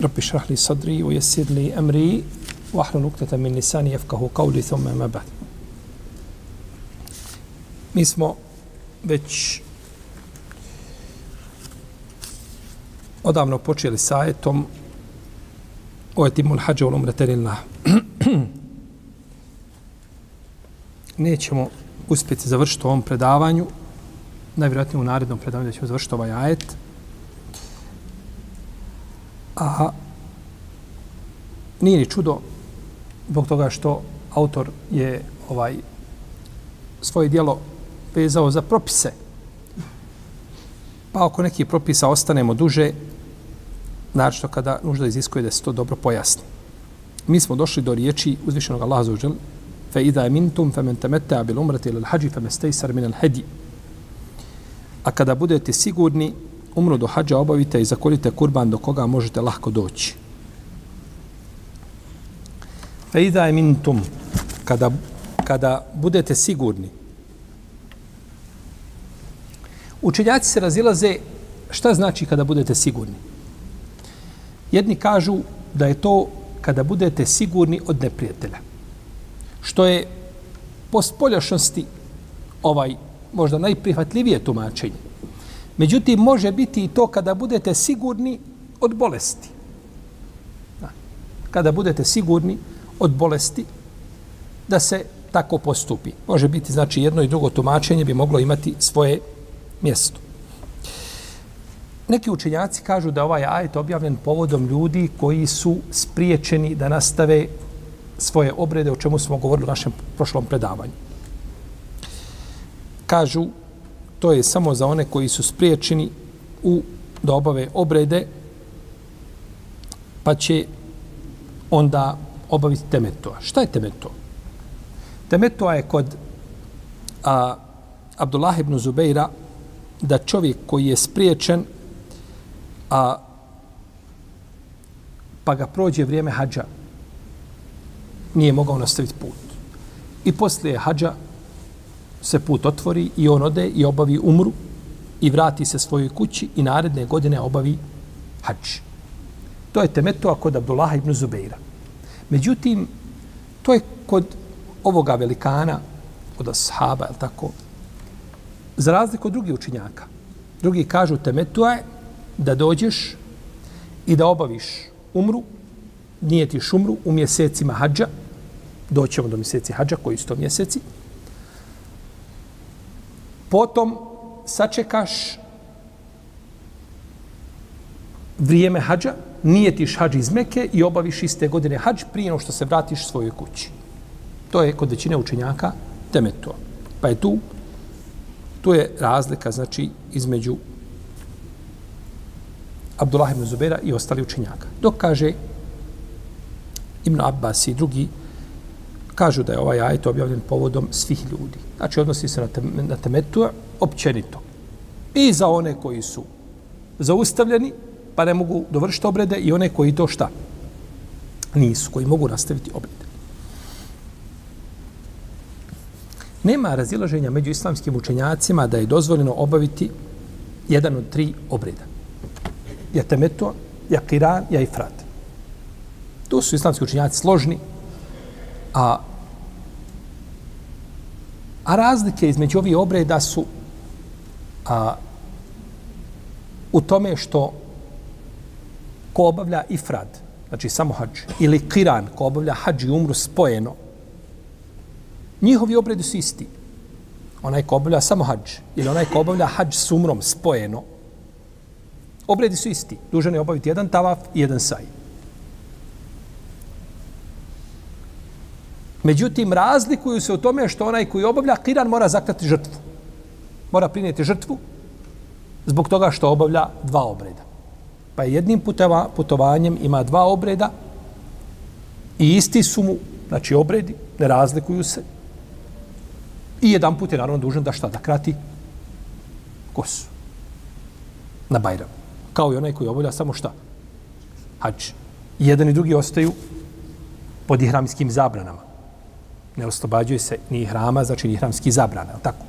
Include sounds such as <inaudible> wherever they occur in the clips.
Rabbi اشرح sadri, صدري ويسر لي امري واحلل نقطة min lisani يفقه قولي ثم ما mi smo već odavno počeli sa ajetom o etimul hađa u <clears throat> Nećemo uspjeti završiti u ovom predavanju, najvjerojatnije u narednom predavanju da ćemo završiti ovaj ajet. A nije ni čudo zbog toga što autor je ovaj svoje dijelo vezao za propise. Pa ako neki propisa ostanemo duže, znači kada nužda iziskuje da se to dobro pojasni. Mi smo došli do riječi uzvišenog Allaha za uđel, fe idha mintum fe men temete bil umrati ili hađi fe mestejsar min al hedi. A kada budete sigurni, umru do hađa obavite i zakoljite kurban do koga možete lahko doći. Fe idha mintum, kada, kada budete sigurni, Učenjaci se razilaze šta znači kada budete sigurni. Jedni kažu da je to kada budete sigurni od neprijatelja. Što je po spoljašnosti ovaj možda najprihvatljivije tumačenje. Međutim, može biti i to kada budete sigurni od bolesti. Da. Kada budete sigurni od bolesti, da se tako postupi. Može biti, znači, jedno i drugo tumačenje bi moglo imati svoje mjesto. Neki učenjaci kažu da ovaj ajet objavljen povodom ljudi koji su spriječeni da nastave svoje obrede, o čemu smo govorili u našem prošlom predavanju. Kažu, to je samo za one koji su spriječeni u da obave obrede, pa će onda obaviti temetoa. Šta je temeto? Temetoa je kod a, Abdullah ibn Zubeira da čovjek koji je spriječen a pa ga prođe vrijeme hađa, nije mogao nastaviti put. I poslije hađa se put otvori i on ode i obavi umru i vrati se svojoj kući i naredne godine obavi hađ. To je temeto kod Abdullah ibn Zubeira. Međutim, to je kod ovoga velikana, od ashaba, je tako, za razliku od drugih učinjaka. Drugi kažu temetua je da dođeš i da obaviš umru, nije ti šumru u mjesecima hađa, doćemo do mjeseci hađa, koji su to mjeseci, potom sačekaš vrijeme hađa, nijetiš hađ iz Meke i obaviš iste godine hađ prije no što se vratiš svojoj kući. To je kod većine učenjaka temeto. Pa je tu, tu je razlika, znači, između Abdullah ibn Zubera i ostali učenjaka. Dok kaže Ibn Abbas i drugi, kažu da je ovaj ajet objavljen povodom svih ljudi. Znači, odnosi se na, tem, na temetu općenito. I za one koji su zaustavljeni, pa ne mogu dovršiti obrede, i one koji to šta? Nisu, koji mogu nastaviti obrede. Nema razilaženja među islamskim učenjacima da je dozvoljeno obaviti jedan od tri obreda ja temetu, ja kiran, ja ifrat. Tu su islamski učinjaci složni, a, a razlike između ovih obreda su a, u tome što ko obavlja ifrad, znači samo hađ, ili kiran, ko obavlja hađ i umru spojeno, njihovi obredi su isti. Onaj ko obavlja samo hađ, ili onaj ko obavlja hađ s umrom spojeno, Obredi su isti. Dužan je obaviti jedan tavaf i jedan saj. Međutim, razlikuju se u tome što onaj koji obavlja kiran mora zaklati žrtvu. Mora prinijeti žrtvu zbog toga što obavlja dva obreda. Pa je jednim puteva, putovanjem ima dva obreda i isti su mu, znači obredi, ne razlikuju se. I jedan put je naravno dužan da šta, da krati kosu na Bajram. Kao i onaj koji obavlja samo šta? Hač. Jedan i drugi ostaju pod ihramskim zabranama. Ne oslobađuje se ni hrama, znači ni hramski zabrana. Tako.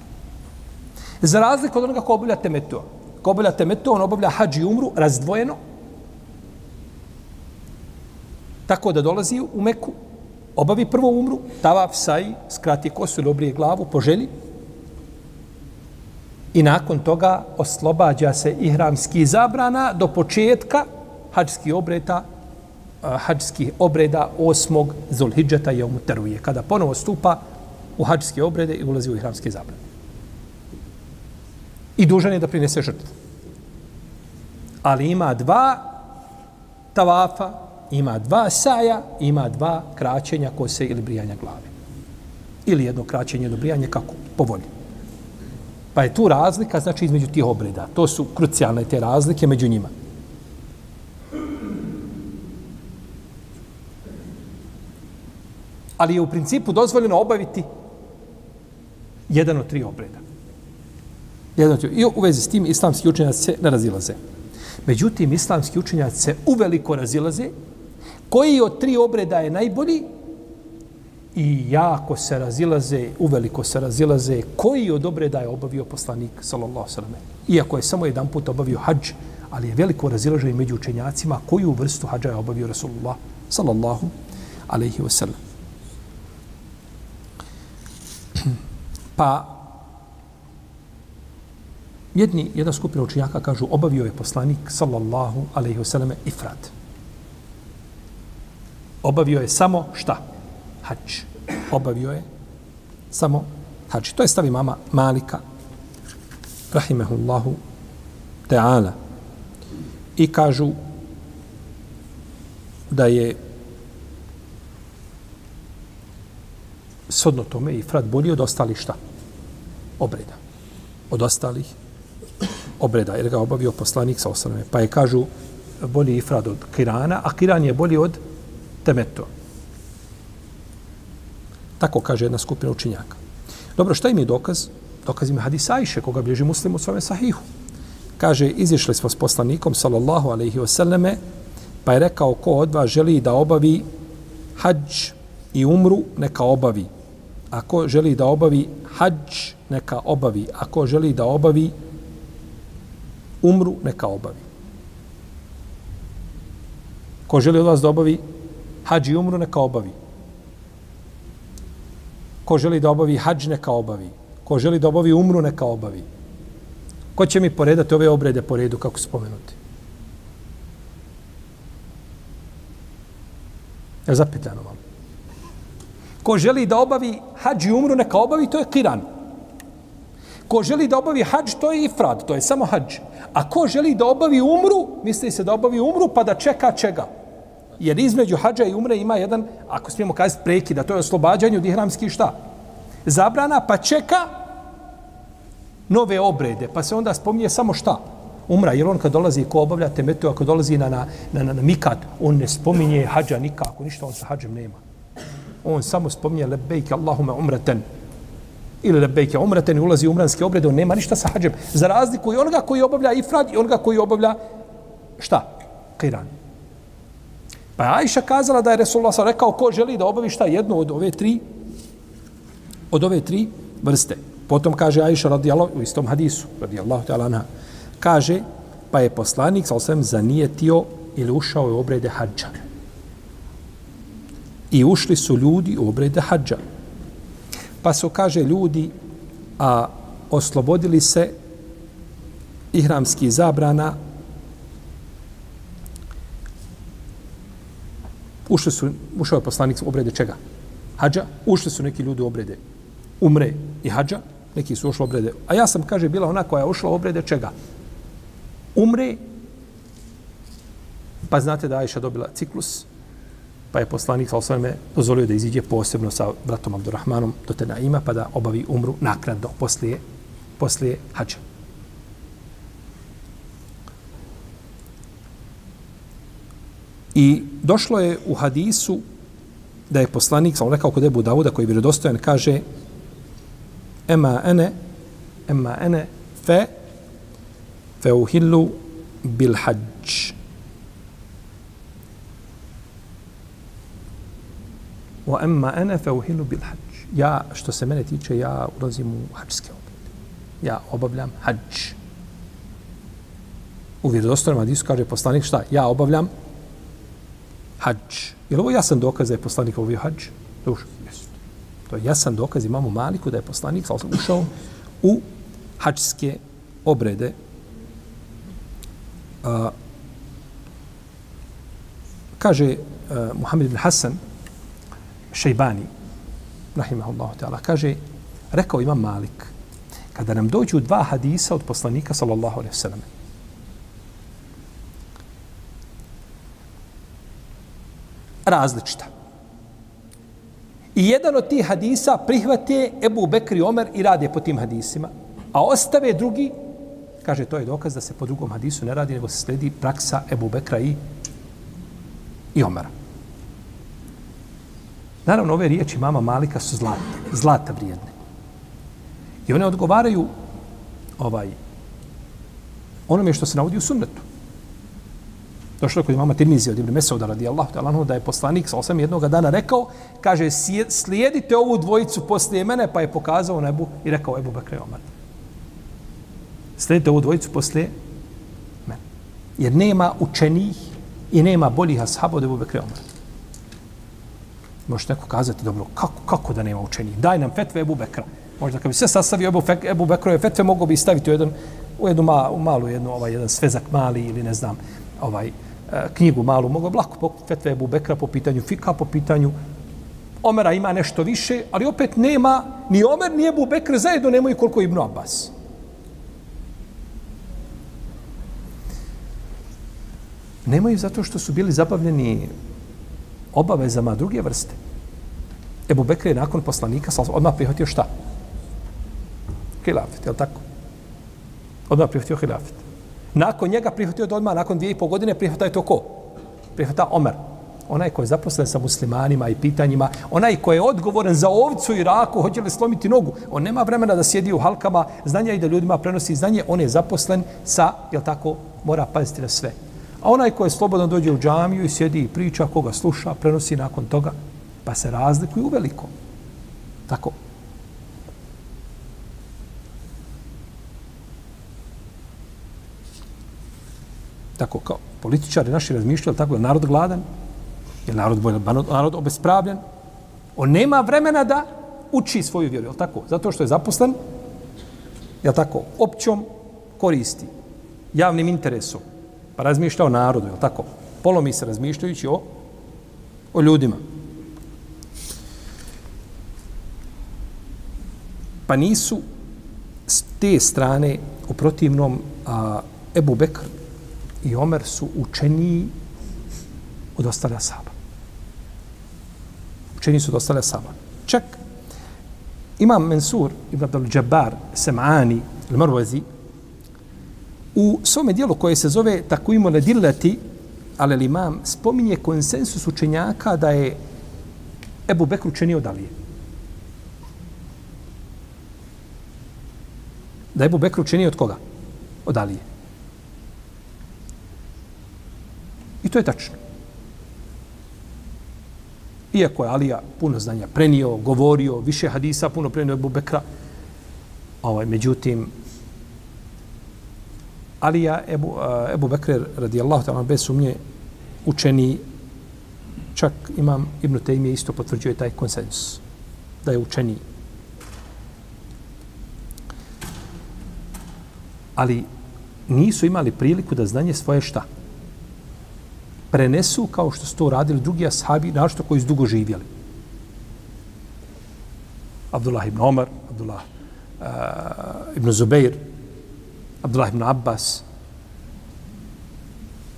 Za razliku od onoga ko obavlja temetu. Ko obavlja temetu, on obavlja hađ i umru razdvojeno. Tako da dolazi u Meku, obavi prvo umru, tavaf, saj, skrati kosu ili obrije glavu po želji, i nakon toga oslobađa se ihramski zabrana do početka hađskih obreta hađskih obreda osmog Zulhidžeta je umuteruje, kada ponovo stupa u hađske obrede i ulazi u ihramske zabrane. I dužan je da prinese žrtvu. Ali ima dva tavafa, ima dva saja, ima dva kraćenja kose ili brijanja glave. Ili jedno kraćenje ili brijanje, kako? Po volji. Pa je tu razlika, znači, između tih obreda. To su krucijalne te razlike među njima. Ali je u principu dozvoljeno obaviti jedan od tri obreda. Jedan od tri. I u vezi s tim islamski učenjaci se ne razilaze. Međutim, islamski učenjaci se uveliko razilaze koji od tri obreda je najbolji i jako se razilaze, uveliko se razilaze koji od obreda je obavio poslanik, sallallahu sallam. Iako je samo jedan put obavio hađ, ali je veliko razilaženje među učenjacima koju vrstu hađa je obavio Rasulullah, sallallahu alaihi wasallam. Pa jedni, jedna skupina učenjaka kažu obavio je poslanik, sallallahu alaihi vseleme ifrat. Obavio je samo šta? hač. Obavio je samo hač. To je stavi mama Malika, rahimehullahu ta'ala. I kažu da je sodno tome i frat bolji od ostalih šta? Obreda. Od ostalih obreda. Jer ga obavio poslanik sa osrame. Pa je kažu bolji ifrad od kirana, a kiran je bolji od temeto. Tako kaže jedna skupina učinjaka. Dobro, šta im je dokaz? Dokaz im je hadis Ajše, koga bliži muslim u svome sahihu. Kaže, izišli smo s poslanikom, sallallahu alaihi wasallame, pa je rekao, ko od vas želi da obavi hađ i umru, neka obavi. Ako želi da obavi hađ, neka obavi. Ako želi da obavi umru, neka obavi. Ko želi od vas da obavi hađ i umru, neka obavi. Ko želi da obavi hađ, neka obavi. Ko želi da obavi umru, neka obavi. Ko će mi poredati ove obrede po redu, kako spomenuti? Je zapitano vam. Ko želi da obavi hađ i umru, neka obavi, to je kiran. Ko želi da obavi hađ, to je ifrad, to je samo hađ. A ko želi da obavi umru, misli se da obavi umru, pa da čeka čega? Jer između hađa i umre ima jedan, ako smijemo kazati prekida, to je oslobađanje od ihramskih šta? Zabrana, pa čeka nove obrede. Pa se onda spominje samo šta? Umra, jer on kad dolazi ko obavlja temetu, ako dolazi na, na, na, na, na mikat, on ne spominje hađa nikako, ništa on sa hađem nema. On samo spominje lebejke Allahume umreten ili lebejke umreten i ulazi u umranske obrede, on nema ništa sa hađem. Za razliku i onoga koji obavlja ifrad i onoga koji obavlja šta? Kiran. Pa je Ajša kazala da je Resulullah sa rekao ko želi da obavi šta jednu od ove tri od ove tri vrste. Potom kaže Ajša radijallahu u istom hadisu radijallahu ta'ala anha kaže pa je poslanik sa osvijem zanijetio ili ušao u obrede hađa. I ušli su ljudi u obrede hađa. Pa su, kaže, ljudi a oslobodili se ihramski zabrana ušli su, ušao je poslanik u obrede čega? Hadža. Ušli su neki ljudi u obrede umre i hadža. Neki su ušli u obrede. A ja sam, kaže, bila ona koja je ušla u obrede čega? Umre. Pa znate da Aisha dobila ciklus. Pa je poslanik sa osvrame dozvolio da iziđe posebno sa bratom Abdurrahmanom do te pa da obavi umru naknadno poslije, poslije hađa. I došlo je u hadisu da je poslanik, sam rekao kod Ebu Davuda, koji je vjerodostojan, kaže Ema ene, ema ene, fe, fe uhillu bil hađ. Wa amma ana fa uhillu bil hađ. Ja, što se mene tiče, ja ulazim u hađske obrede. Ja obavljam hađ. U vjerodostojnom hadisu kaže poslanik šta? Ja obavljam hađ. Jer ovo jasan dokaz da je poslanik obavio hađ? Duš, jesu. To je jasan dokaz, imamo maliku da je poslanik sa ušao u hađske obrede. A, kaže uh, Muhammed ibn Hasan Šejbani, rahimahullahu ta'ala, kaže, rekao imam Malik, kada nam dođu dva hadisa od poslanika, sallallahu alaihi sallam, različita. I jedan od tih hadisa prihvate Ebu Bekri Omer i rade po tim hadisima, a ostave drugi, kaže, to je dokaz da se po drugom hadisu ne radi, nego se sledi praksa Ebu Bekra i, i Omera. Naravno, ove riječi mama Malika su zlata, zlata vrijedne. I one odgovaraju ovaj, onome što se navodi u sunnetu. Došlo je kod imama Tirmizija od Ibn Mesauda radijallahu ta'ala da je poslanik sa osam jednog dana rekao, kaže, slijedite ovu dvojicu poslije mene, pa je pokazao nebu i rekao Ebu Bekre Omar. Slijedite ovu dvojicu poslije mene. Jer nema učenih i nema boljih ashaba od Ebu Bekre Omar. Možeš neko kazati, dobro, kako, kako da nema učenih? Daj nam fetve Ebu Bekra. Možda kad bi sve sastavio Ebu, Ebu Bekrove fetve, mogo bi staviti u, jedan, u jednu ma, u malu, jednu, ovaj, jedan svezak mali ili ne znam, ovaj, e, knjigu malu, mogu lako po fetve Ebu Bekra po pitanju fika, po pitanju Omera ima nešto više, ali opet nema ni Omer, ni Ebu Bekr zajedno nemaju koliko Ibnu Abbas. Nemaju zato što su bili zabavljeni obavezama druge vrste. Ebu Bekr je nakon poslanika odmah prihvatio šta? Hilafet, je li tako? Odmah prihvatio hilafet. Nakon njega prihvatio od odmah, nakon dvije i pol godine prihvata je to ko? Prihvata Omer. Onaj koji je zaposlen sa muslimanima i pitanjima, onaj koji je odgovoran za ovcu i raku, hoće li slomiti nogu, on nema vremena da sjedi u halkama znanja i da ljudima prenosi znanje, on je zaposlen sa, jel tako, mora paziti na sve. A onaj ko je slobodno dođe u džamiju i sjedi i priča, koga sluša, prenosi nakon toga, pa se razlikuju u velikom. Tako, tako kao političari naši razmišljali tako je narod gladan, je narod bolj, narod obespravljen, on nema vremena da uči svoju vjeru, je tako? Zato što je zaposlen, je tako, općom koristi, javnim interesom, pa razmišlja o narodu, je tako? Polomi se razmišljajući o, o ljudima. Pa nisu s te strane u protivnom a, Ebu Bekr i Omer su učeniji od ostale saba. Učeniji su od ostale saba. Čak imam Mensur ibn Abdul Jabbar Sem'ani il-Marwazi u svome dijelu koje se zove tako imo ali imam spominje konsensus učenjaka da je Ebu Bekr učeniji od Alije. Da je Ebu Bekr učeniji od koga? Od Alije. I to je tačno. Iako je Alija puno znanja prenio, govorio, više hadisa puno prenio Ebu Bekra, ovaj, međutim, Alija Ebu, uh, Ebu Bekre radijallahu ta'ala bez sumnje učeni čak imam Ibn Taymije isto potvrđuje taj konsensus da je učeni ali nisu imali priliku da znanje svoje šta prenesu kao što su to radili drugi ashabi, našto koji su dugo živjeli. Abdullah ibn Omar, Abdullah uh, ibn Zubeir, Abdullah ibn Abbas,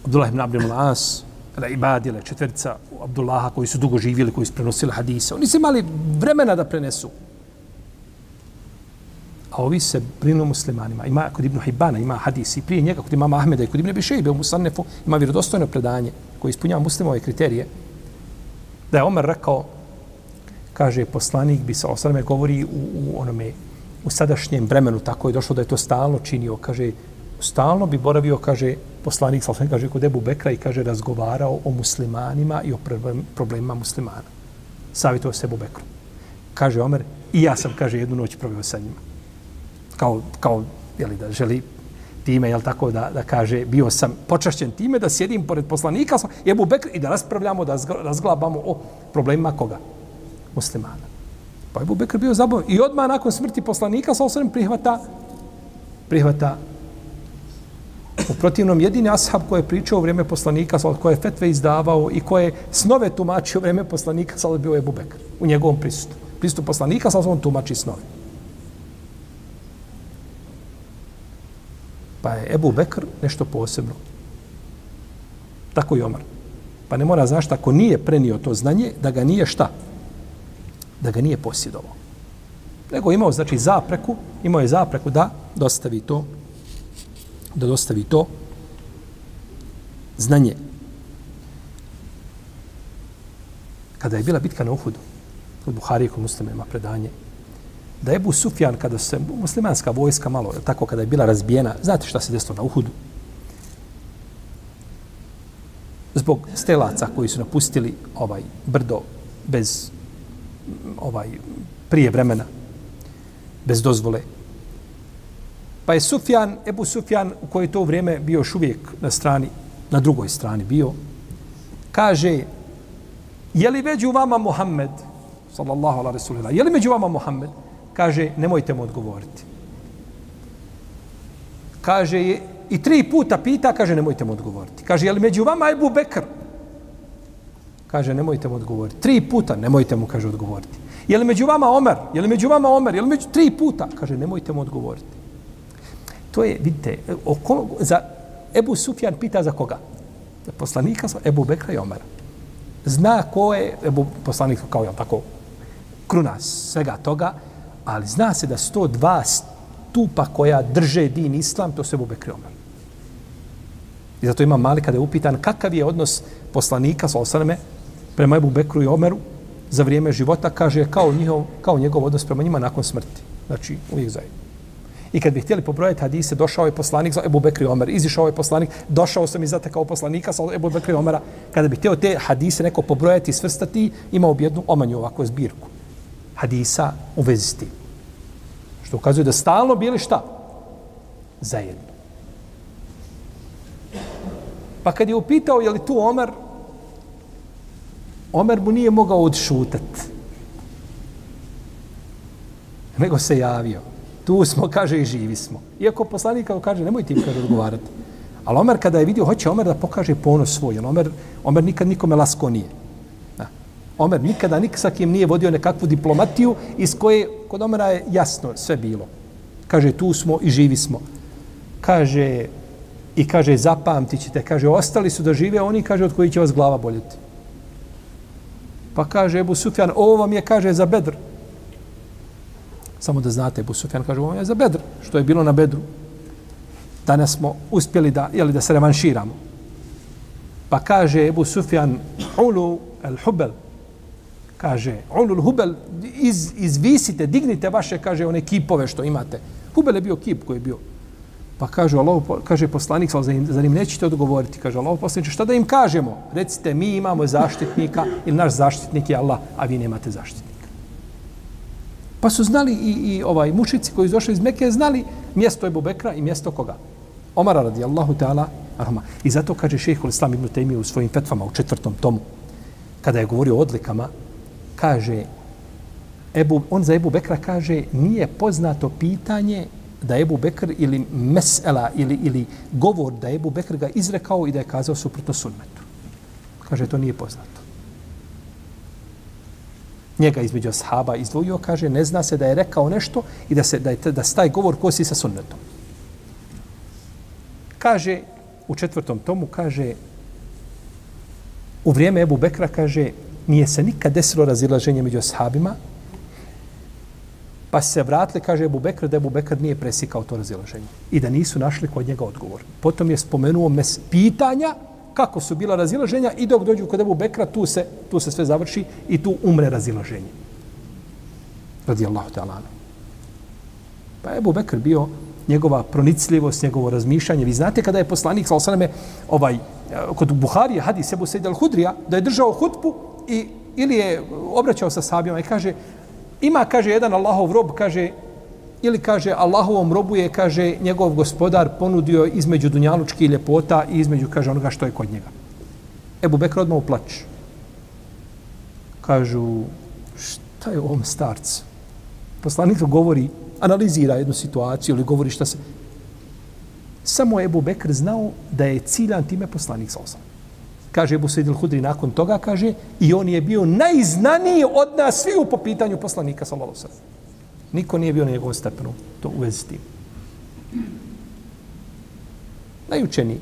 Abdullah ibn Abdul As, Ala Ibadi, Ala četvrca Abdullaha koji su dugo živjeli, koji su prenosili hadise. Oni su imali vremena da prenesu. A ovi se brinu muslimanima. Ima kod Ibn Hibana, ima hadis i Prije njega, kod imama Ahmeda i kod Ibn Bišejbe u Musannefu, ima vjerodostojno predanje. koji ispunjava muslimove kriterije, da je Omer rekao, kaže poslanik bi sa osrame govori u, u onome u sadašnjem vremenu tako je došlo da je to stalno činio kaže stalno bi boravio kaže poslanik sa kaže kod Ebu Bekra i kaže razgovarao o muslimanima i o problemima muslimana savjetovao se Ebu Bekru kaže Omer i ja sam kaže jednu noć provio sa njima kao kao jeli, da želi time, jel tako, da, da kaže, bio sam počašćen time da sjedim pored poslanika i Ebu Bekr i da raspravljamo, da razglabamo o problemima koga? Muslimana. Pa Ebu Bekr bio zabavan. I odmah nakon smrti poslanika sa osvrem prihvata prihvata u protivnom jedini ashab koji je pričao u vrijeme poslanika, sa koje je fetve izdavao i koje je snove tumačio u vrijeme poslanika, sa bio Ebu Bekr u njegovom prisutu. Prisutu poslanika, sa on tumači snove. Pa je Ebu Bekr nešto posebno. Tako i Omar. Pa ne mora znaš, ako nije prenio to znanje, da ga nije šta? Da ga nije posjedovao. Nego imao, znači, zapreku, imao je zapreku da dostavi to, da dostavi to znanje. Kada je bila bitka na Uhudu, kod Buhari i kod muslima predanje, da je Ebu Sufjan, kada se muslimanska vojska malo, tako kada je bila razbijena, znate šta se desilo na Uhudu? Zbog stelaca koji su napustili ovaj brdo bez ovaj prije vremena, bez dozvole. Pa je Sufjan, Ebu Sufjan, u kojoj to vrijeme bio još uvijek na strani, na drugoj strani bio, kaže, je li među vama Muhammed, sallallahu ala rasulila, je li među vama Muhammed? kaže, nemojte mu odgovoriti. Kaže, i tri puta pita, kaže, nemojte mu odgovoriti. Kaže, je li među vama Ebu Bekr? Kaže, nemojte mu odgovoriti. Tri puta, nemojte mu, kaže, odgovoriti. Je li među vama Omer? Je li među vama Omer? Je li među tri puta? Kaže, nemojte mu odgovoriti. To je, vidite, oko, za Ebu Sufjan pita za koga? Za poslanika, Ebu Bekra i Omera. Zna ko je Ebu poslanik, kao je tako, kruna svega toga, ali zna se da 102 stupa koja drže din islam, to se Ebu Bekri Omer. I zato ima mali kada je upitan kakav je odnos poslanika sa osaname prema Ebu Bekru i Omeru za vrijeme života, kaže kao, njihov, kao njegov odnos prema njima nakon smrti. Znači, uvijek zajedno. I kad bi htjeli pobrojati hadise, došao je poslanik za Ebu Bekri Omer, izišao je poslanik, došao sam i zatekao poslanika sa Ebu Bekri Omera. Kada bi htio te hadise neko pobrojati i svrstati, imao bi jednu omanju ovakvu zbirku hadisa u vezi s tim. Što ukazuje da stalno bili šta? Zajedno. Pa kad je upitao je li tu Omer, Omer mu nije mogao odšutat. Nego se javio. Tu smo, kaže, i živi smo. Iako poslanik kao kaže, nemoj ti kaže odgovarati. Ali Omer kada je vidio, hoće Omer da pokaže ponos svoj. Omer, Omer nikad nikome lasko nije. Omer nikada nik sa kim nije vodio nekakvu diplomatiju iz koje kod Omera je jasno sve bilo. Kaže, tu smo i živi smo. Kaže, i kaže, zapamtit ćete. Kaže, ostali su da žive oni, kaže, od koji će vas glava boljeti. Pa kaže Ebu Sufjan, ovo vam je, kaže, za bedr. Samo da znate, Ebu Sufjan kaže, ovo je za bedr, što je bilo na bedru. Danas smo uspjeli da, jeli, da se revanširamo. Pa kaže Ebu Sufjan, ulu el hubel, kaže, ulul hubel, iz, izvisite, dignite vaše, kaže, one kipove što imate. Hubel je bio kip koji je bio. Pa kaže, Allah, kaže poslanik, za njim, za njim nećete odgovoriti. Kaže, Allah, poslanik, šta da im kažemo? Recite, mi imamo zaštitnika ili naš zaštitnik je Allah, a vi nemate zaštitnika. Pa su znali i, i ovaj mušici koji su došli iz Mekke, znali mjesto Ebu Bekra i mjesto koga? Omara radijallahu ta'ala, arhama. I zato kaže šehhul Islam ibn Taymi u svojim fetvama u četvrtom tomu, kada je govorio o odlikama, kaže, Ebu, on za Ebu Bekra kaže, nije poznato pitanje da Ebu Bekr ili mesela ili, ili govor da Ebu Bekr ga izrekao i da je kazao suprotno sunnetu. Kaže, to nije poznato. Njega između ashaba izdvojio, kaže, ne zna se da je rekao nešto i da se da, je, da staj govor kosi sa sunnetom. Kaže, u četvrtom tomu, kaže, u vrijeme Ebu Bekra, kaže, nije se nikad desilo razilaženje među ashabima, pa se vratili, kaže Ebu Bekr, da Ebu Bekr nije presikao to razilaženje i da nisu našli kod njega odgovor. Potom je spomenuo mes pitanja kako su bila razilaženja i dok dođu kod Ebu Bekra, tu se, tu se sve završi i tu umre razilaženje. Radi Allahu ta'ala. Pa Ebu Bekr bio njegova pronicljivost, njegovo razmišljanje. Vi znate kada je poslanik, sa osaname, ovaj, eh, kod Buharije, hadis Ebu Sejid al-Hudrija, da je držao hutbu i ili je obraćao sa sabijama i kaže, ima, kaže, jedan Allahov rob, kaže, ili kaže, Allahovom robu je, kaže, njegov gospodar ponudio između dunjalučki ljepota i između, kaže, onoga što je kod njega. Ebu Bekr odmah uplač. Kažu, šta je ovom starcu? Poslanik govori, analizira jednu situaciju ili govori šta se... Samo Ebu Bekr znao da je ciljan time poslanik sa osam. Kaže Ebu Sejid Hudri nakon toga, kaže, i on je bio najznaniji od nas svi u popitanju poslanika sa sallam. Niko nije bio na njegovom stepenu to u vezi s tim. Najučeniji.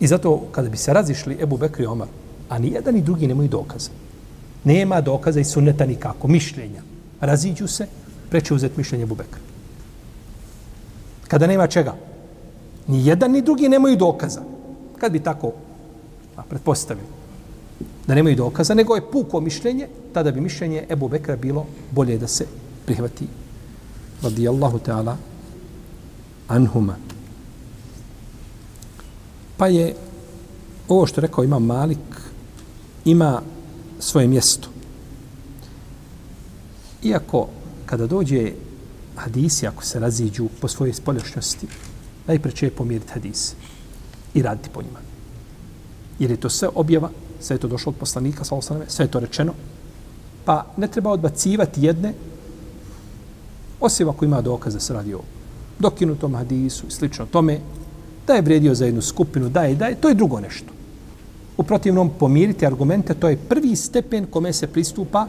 I zato kada bi se razišli Ebu Bekr i Omar, a ni jedan ni drugi nemaju dokaza. Nema dokaza i sunneta nikako, mišljenja. Raziđu se, preće uzeti mišljenje Ebu Bekr. Kada nema čega? Ni jedan ni drugi nemaju dokaza. Kad bi tako a, pretpostavili da nemaju dokaza, nego je puko mišljenje, tada bi mišljenje Ebu Bekra bilo bolje da se prihvati. Radijallahu ta'ala anhuma. Pa je ovo što rekao ima Malik, ima svoje mjesto. Iako kada dođe hadisi, ako se raziđu po svojoj spoljašnjosti, najpreće je pomiriti hadise i raditi po njima. Jer je to sve objava, sve je to došlo od poslanika, sve je to rečeno, pa ne treba odbacivati jedne, osim ako ima dokaz da se radi o dokinutom hadisu i slično tome, da je vredio za jednu skupinu, da je, da je, to je drugo nešto. U protivnom, pomiriti argumente, to je prvi stepen kome se pristupa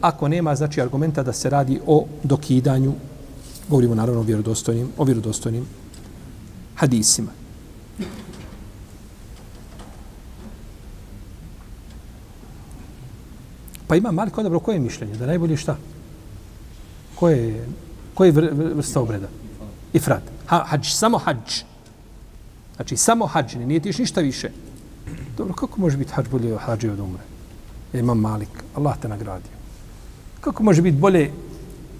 ako nema znači argumenta da se radi o dokidanju govorimo naravno o vjerodostojnim o vjerodostojnim hadisima. Pa ima Malik odabro koje je mišljenje? Da najbolje šta? Koje je koje je vrsta obreda? Ifrad ha, hađ samo hađ znači samo hađ nije tiš ništa više. Dobro kako može biti hađ bolje od hađe od umre? Imam malik Allah te nagradio. Kako može biti bolje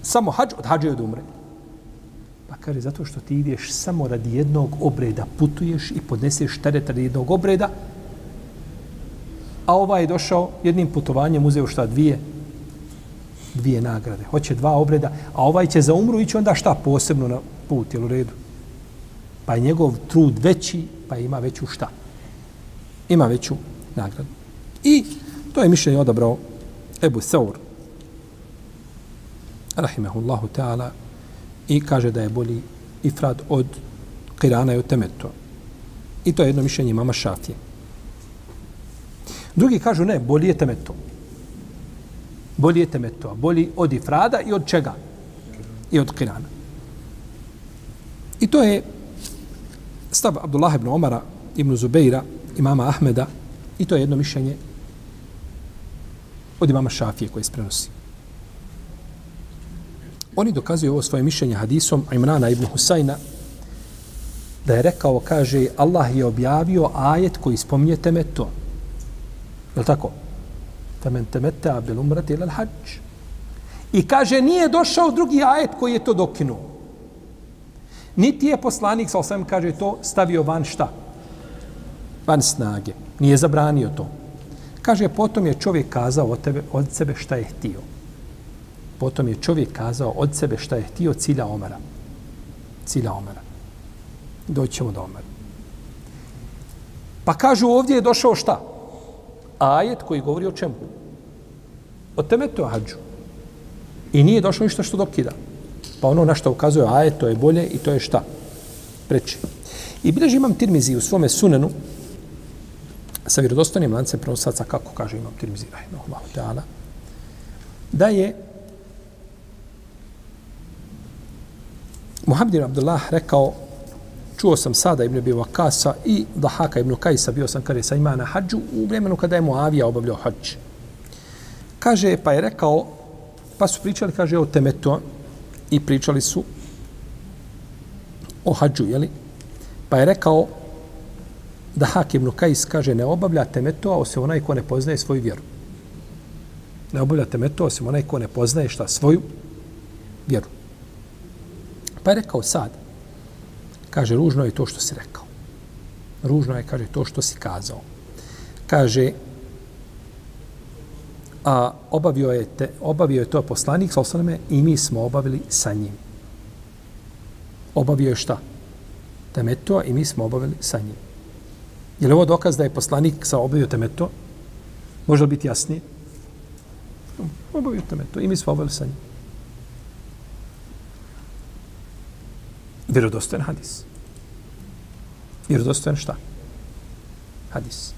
samo hađ od hađe od umre? Pa kaže, zato što ti ideš samo radi jednog obreda, putuješ i podneseš teret radi jednog obreda, a ovaj je došao jednim putovanjem, uzeo šta dvije, dvije nagrade. Hoće dva obreda, a ovaj će za umru ići onda šta posebno na put, jel u redu? Pa je njegov trud veći, pa ima veću šta? Ima veću nagradu. I to je mišljenje odabrao Ebu Saur, rahimehullahu ta'ala, i kaže da je bolji ifrad od kirana i od temetu. I to je jedno mišljenje mama Šafije. Drugi kažu ne, bolji je temetu. Bolji je temetu, a bolji od ifrada i od čega? I od kirana. I to je stav Abdullah ibn Omara, ibn Zubeira, imama Ahmeda, i to je jedno mišljenje od imama Šafije koje se prenosi. Oni dokazuju ovo svoje mišljenje hadisom Imrana ibn Husajna, da je rekao, kaže, Allah je objavio ajet koji spominje temeto. Je li tako? Femen temeta bil umrati ilal hađ. I kaže, nije došao drugi ajet koji je to dokinuo. Niti je poslanik, sa osam kaže to, stavio van šta? Van snage. Nije zabranio to. Kaže, potom je čovjek kazao od, tebe, od sebe šta je htio. Potom je čovjek kazao od sebe šta je htio cilja Omara. Cilja Omara. Doćemo do Omara. Pa kažu ovdje je došao šta? Ajet koji govori o čemu? O temetu hađu. I nije došlo ništa što dokida. Pa ono na što ukazuje ajet, to je bolje i to je šta? Preče. I bileži imam tirmizi u svome sunenu sa vjerodostanim lancem prenosaca, kako kaže imam tirmizi, da je Muhammed ibn Abdullah rekao, čuo sam sada ibn Abi Vakasa i Dahaka ibn Kajsa, bio sam kare sa ima na hađu u vremenu kada je Muavija obavljao hađ. Kaže, pa je rekao, pa su pričali, kaže, o temeto i pričali su o hađu, jeli? Pa je rekao da Hakim Nukajs kaže ne obavlja temeto, osim onaj ko ne poznaje svoju vjeru. Ne obavlja temeto, osim onaj ko ne poznaje šta svoju vjeru. Pa je rekao sad, kaže, ružno je to što si rekao. Ružno je, kaže, to što si kazao. Kaže, a obavio je, te, obavio je to poslanik, sa osaname, i mi smo obavili sa njim. Obavio je šta? Temeto, i mi smo obavili sa njim. Je li ovo dokaz da je poslanik sa obavio temeto? Može li biti jasnije? Obavio temeto, i mi smo obavili sa njim. Vjerodostojen hadis. Vjerodostojen šta? Hadis.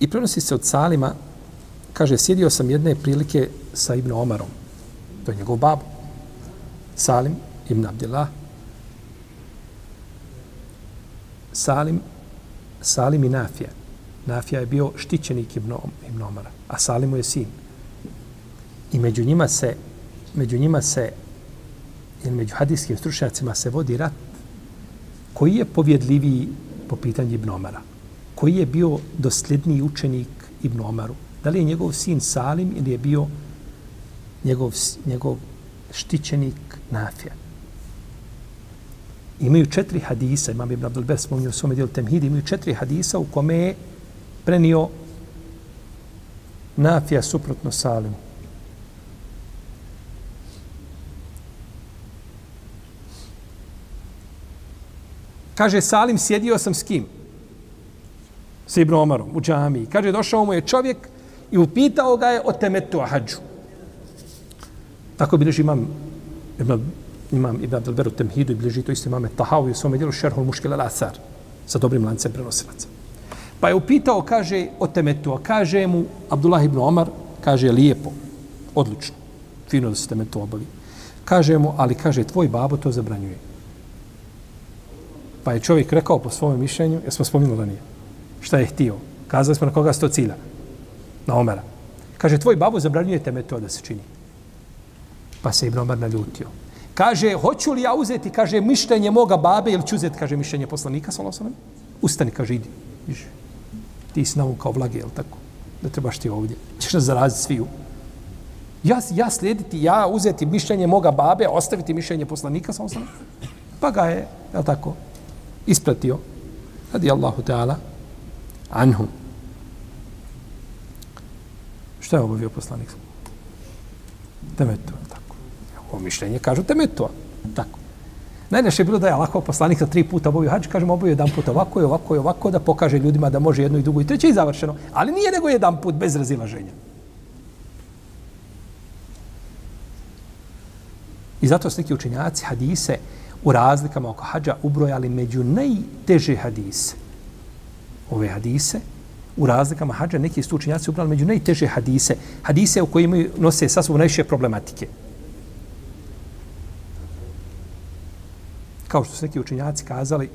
I prenosi se od Salima, kaže, sjedio sam jedne prilike sa Ibn Omarom. To je njegov babo, Salim Ibn Abdillah. Salim, Salim i Nafija. Nafija je bio štićenik Ibn, Ibn Omara, a Salimu je sin. I među njima se, među njima se jer među hadijskim stručnjacima se vodi rat koji je povjedljiviji po pitanju Ibn Omara? Koji je bio dosljedniji učenik Ibn Omaru? Da li je njegov sin Salim ili je bio njegov, njegov štićenik Nafija? Imaju četiri hadisa, imam Ibn Abdul Bes spominio u svome dijelu Temhidi, imaju četiri hadisa u kome je prenio Nafija suprotno Salimu. Kaže, Salim, sjedio sam s kim? S Ibn Omarom, u džamiji. Kaže, došao mu je čovjek i upitao ga je o temetu hađu. Tako bilježi imam, imam, imam Ibn Abdelberu Temhidu i bilježi to isto imame Tahavu i u svome dijelu šerhul muškila lasar sa dobrim lancem prenosilaca. Pa je upitao, kaže, o temetu, a kaže mu Abdullah ibn Omar, kaže, lijepo, odlično, fino da se temetu obavi. Kaže mu, ali kaže, tvoj babo to zabranjuje. Pa je čovjek rekao po svom mišljenju, jesmo spominuli da nije, šta je htio. Kazali smo na koga sto cilja. Na Omera. Kaže, tvoj babu zabranjujete me to da se čini. Pa se Ibn Omer naljutio. Kaže, hoću li ja uzeti, kaže, mišljenje moga babe ili ću uzeti, kaže, mišljenje poslanika, salosanem? Ustani, kaže, idi. Iži. Ti si navu kao vlage, jel tako? Da trebaš ti ovdje. Češ nas zaraziti sviju. Ja, ja slijediti, ja uzeti mišljenje moga babe, ostaviti mišljenje poslanika, salosanem? Pa ga je, jel tako, ispratio radi Allahu Teala anhu. Šta je obavio poslanik? Temetu, tako. Ovo mišljenje kažu temetu, tako. Najljepše je bilo da je Allah poslanik sa tri puta obavio hađ, kažemo obavio jedan put ovako i ovako i ovako, da pokaže ljudima da može jedno i drugo i treće i završeno. Ali nije nego jedan put bez razilaženja. I zato su neki učenjaci hadise u razlikama oko hađa ubrojali među najteže hadise. Ove hadise u razlikama hađa neki su ubrali među najteže hadise. Hadise u kojima nose sasvom najviše problematike. Kao što su neki učenjaci kazali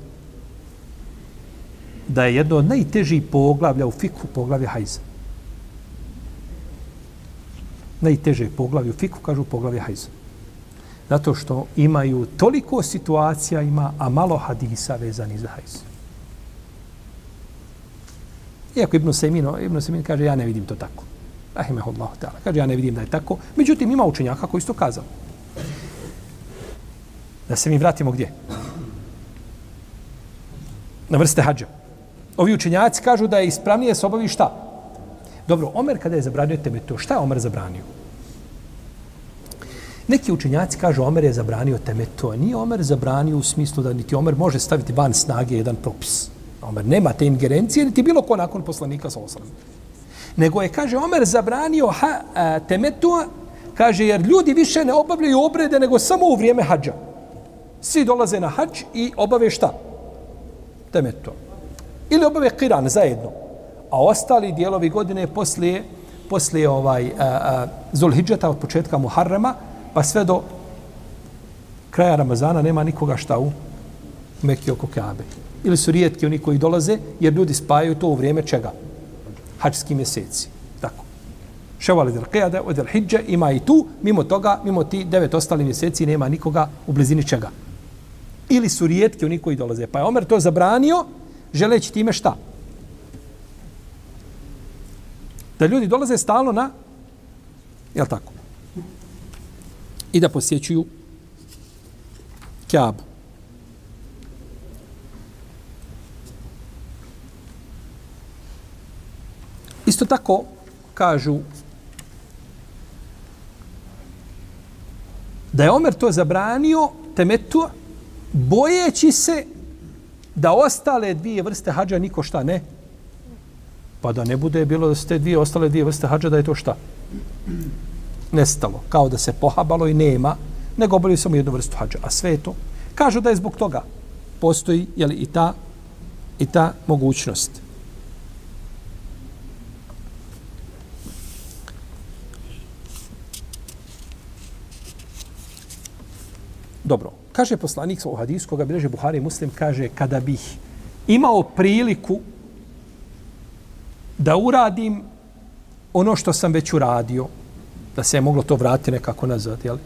da je jedno od najtežih poglavlja u fiku poglavlja hajza. Najteže poglavlje u fiku kažu poglavlje hajza. Zato što imaju toliko situacija ima, a malo hadisa vezani za hajz. Iako Ibn Semino, Ibn Semin kaže, ja ne vidim to tako. Rahimahullah ta'ala. Kaže, ja ne vidim da je tako. Međutim, ima učenjaka koji su to kazali. Da se mi vratimo gdje? Na vrste hađa. Ovi učenjaci kažu da je ispravnije se obavi šta? Dobro, Omer kada je zabranio teme to, šta je Omer zabranio? Neki učenjaci kažu Omer je zabranio teme to. Nije Omer zabranio u smislu da niti Omer može staviti van snage jedan propis. Omer nema te ingerencije, niti bilo ko nakon poslanika sa osram. Nego je, kaže, Omer zabranio ha, a, temetua, kaže, jer ljudi više ne obavljaju obrede nego samo u vrijeme hađa. Svi dolaze na hađ i obave šta? Temetua. Ili obave kiran zajedno. A ostali dijelovi godine poslije, poslije ovaj, a, a, Zulhidžeta od početka Muharrema, pa sve do kraja Ramazana nema nikoga šta u Mekije oko Kabe. Ili su rijetki oni koji dolaze, jer ljudi spajaju to u vrijeme čega? Hačski mjeseci. Tako. Ševali del Qiyada, od del Hidže, ima i tu, mimo toga, mimo ti devet ostali mjeseci, nema nikoga u blizini čega? Ili su rijetki oni koji dolaze. Pa je Omer to zabranio, želeći time šta? Da ljudi dolaze stalno na, jel tako? I da posjećuju Kjabu. Isto tako kažu da je Omer to zabranio temetu bojeći se da ostale dvije vrste hađa niko šta ne pa da ne bude bilo da su te dvije ostale dvije vrste hađa da je to šta nestalo kao da se pohabalo i nema nego obavljaju samo jednu vrstu hađa a sve je to. Kažu da je zbog toga postoji jeli, i ta i ta mogućnost. Dobro, kaže poslanik u hadisu koga bileže Buhari Muslim, kaže kada bih imao priliku da uradim ono što sam već uradio, da se je moglo to vratiti nekako nazad, jel?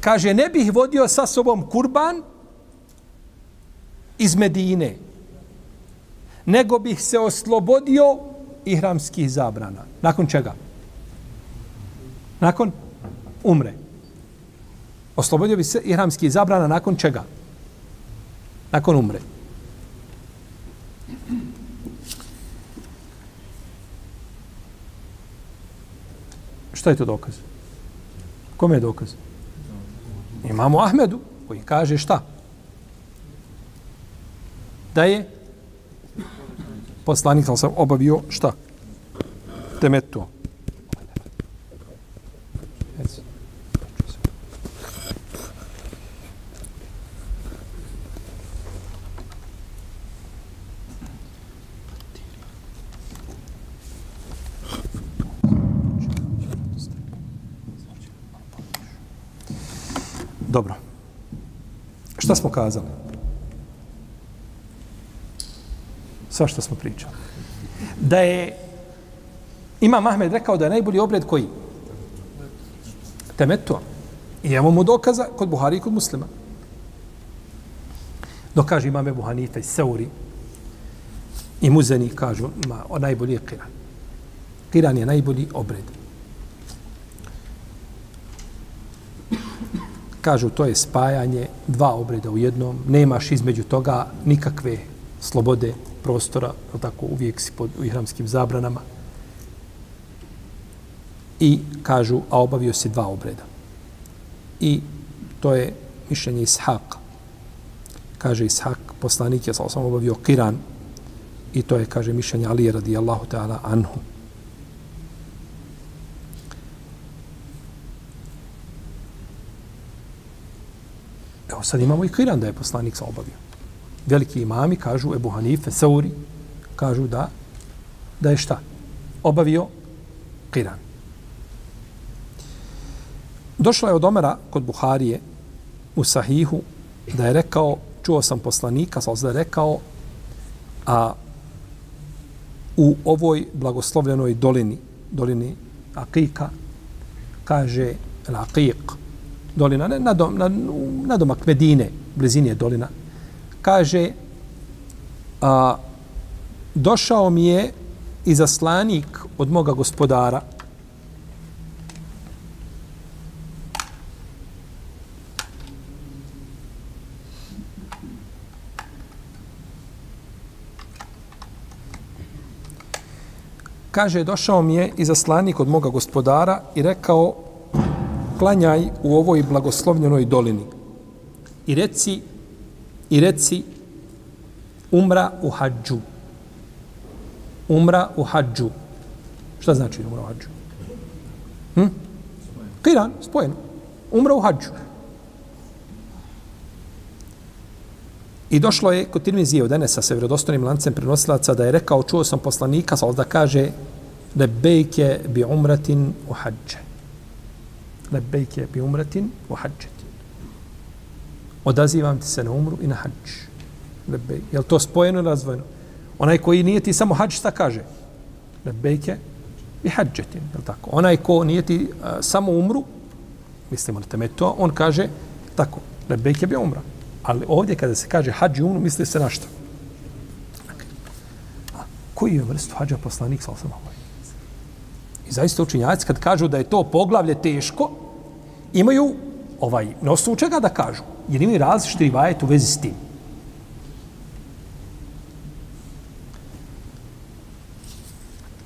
Kaže, ne bih vodio sa sobom kurban iz Medine, nego bih se oslobodio ihramskih zabrana. Nakon čega? Nakon umre. Oslobodio bi se ihramski zabrana nakon čega? Nakon umre. Šta je to dokaz? Kome je dokaz? Imamo Ahmedu koji kaže šta? Da je poslanik sam obavio šta? Temetu. Dobro. Šta smo kazali? Sva što smo pričali. Da je Imam Ahmed rekao da je najbolji obred koji? Temetu. I imamo mu dokaza kod Buhari i kod muslima. Dok kaže Buhari i Seuri i Muzeni kažu ma, o najbolji je Kiran. Kiran je najbolji obred. Kažu to je spajanje dva obreda u jednom, nemaš između toga nikakve slobode prostora, tako uvijek si pod ihramskim zabranama. I kažu, a obavio si dva obreda. I to je mišljenje ishak. Kaže Ishaq, poslanik je sam obavio Kiran i to je, kaže, mišljenje Ali radijallahu ta'ala anhu. Evo sad imamo i Kiran da je poslanik sa obavio. Veliki imami kažu, Ebu Hanife, Sauri, kažu da, da je šta? Obavio Kiran. Došla je od Omera kod Buharije u Sahihu da je rekao, čuo sam poslanika, sa da je rekao, a u ovoj blagoslovljenoj dolini, dolini Akika, kaže, Al-Aqiq, dolina, ne, na, dom, na, na domak Medine, blizini je dolina, kaže, a, došao mi je izaslanik od moga gospodara, kaže, došao mi je izaslanik od moga gospodara i rekao, klanjaj u ovoj blagoslovljenoj dolini. I reci, i reci, umra u hađu. Umra u hađu. Šta znači umra u hađu? Hm? Kiran, spojeno. Umra u hađu. I došlo je kod Tirmizije od Enesa sa vjerodostojnim lancem prenosilaca da je rekao, čuo sam poslanika, sa da kaže, lebejke bi umratin u hađe lebejke bi umretin u hađetin. Odazivam ti se na umru i na hađ. Lebejke. Je to spojeno ili razvojeno? Onaj koji nije ti samo hađ, šta kaže? Lebejke bi hađetin. Je tako? Onaj ko nije ti uh, samo umru, mislimo na teme to, on kaže tako, lebejke bi umra. Ali ovdje kada se kaže hađ i umru, misli se na što? A koji je vrstu hađa poslanik sa osam I zaista učinjaci kad kažu da je to poglavlje teško, imaju ovaj, na osnovu čega da kažu? Jer imaju različite rivajet u vezi s tim.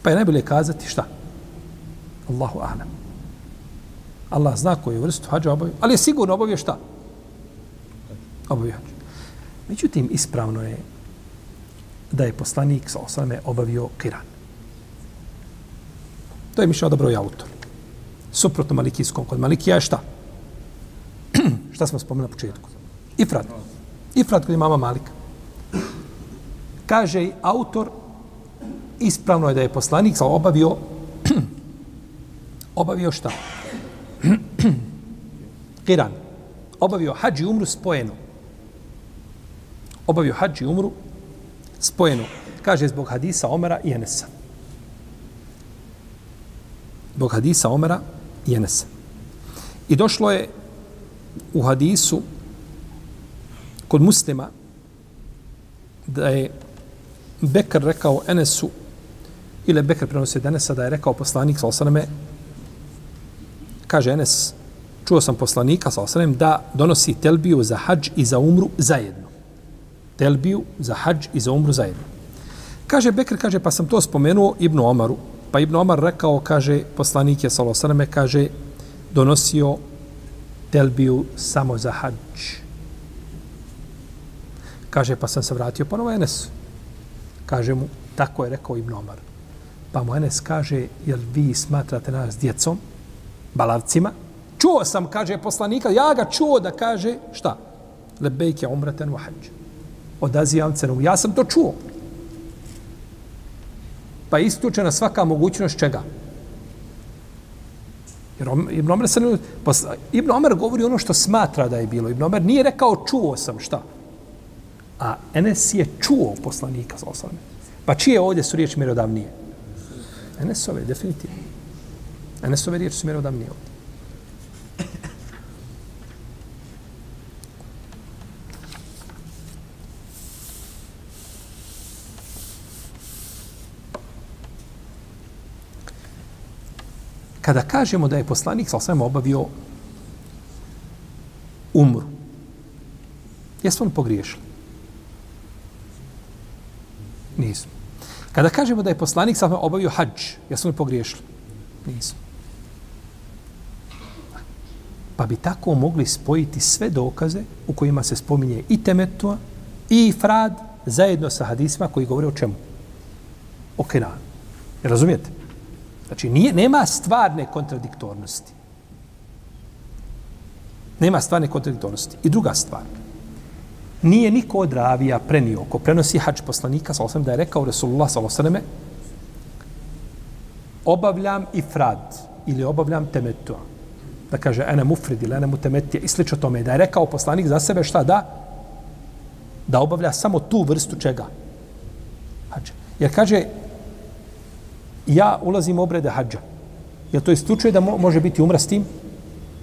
Pa je najbolje kazati šta? Allahu a'lam. Allah zna koju vrstu hađa obavio, ali je sigurno obavio šta? Obavio hađa. Međutim, ispravno je da je poslanik sa osame obavio kiran. To je mišljeno dobro i autor. Suprotno malikijskom. Kod malikija je šta? <clears throat> šta smo spomenuli na početku? Ifrat. Ifrat kod imama Malika. Kaže autor, ispravno je da je poslanik sa obavio <clears throat> obavio šta? <clears throat> Kiran. Obavio hađ i umru spojeno. Obavio hađ i umru spojeno. Kaže zbog hadisa Omera i Enesa. Zbog hadisa Omera i Enesa. I došlo je u hadisu kod muslima da je Bekr rekao Enesu ili Bekr prenosi od Enesa da je rekao poslanik sa osaname kaže Enes čuo sam poslanika sa osanem da donosi telbiju za hađ i za umru zajedno. Telbiju za hađ i za umru zajedno. Kaže Bekr, kaže, pa sam to spomenuo Ibnu Omaru. Pa Ibn Omar rekao, kaže, poslanik je sa kaže, donosio telbiju samo za hađ. Kaže, pa sam se vratio ponovo Enesu. Kaže mu, tako je rekao Ibn Omar. Pa mu Enes kaže, jel vi smatrate nas djecom, balavcima? Čuo sam, kaže poslanika, ja ga čuo da kaže, šta? Lebejke umreten u hađ. Odazivam cenu. Ja sam to čuo. Pa istučena svaka mogućnost čega? Jer Ibn Omer, se, pa Ibn Omer govori ono što smatra da je bilo. Ibn Omer nije rekao čuo sam šta. A Enes je čuo poslanika sa osvrame. Pa čije ovdje su riječi mjerodavnije? Enesove, definitivno. Enesove riječi su mjerodavnije ovdje. Kada kažemo da je poslanik sa osvijem obavio umru, jesmo li pogriješili? Nismo. Kada kažemo da je poslanik sa obavio hađ, jesmo li pogriješili? Nismo. Pa bi tako mogli spojiti sve dokaze u kojima se spominje i temetua i frad zajedno sa hadisma koji govore o čemu? O Kenanu. Razumijete? Znači, nije, nema stvarne kontradiktornosti. Nema stvarne kontradiktornosti. I druga stvar. Nije niko od ravija prenio, ko prenosi hač poslanika, sa da je rekao Resulullah sa osaneme, obavljam i frad ili obavljam temetua. Da kaže, ene mufrid ili ene mutemetija i slično tome. Da je rekao poslanik za sebe šta da? Da obavlja samo tu vrstu čega? Hač. Jer kaže, ja ulazim u obrede hađa. Je to isključuje da mo može biti umra s tim?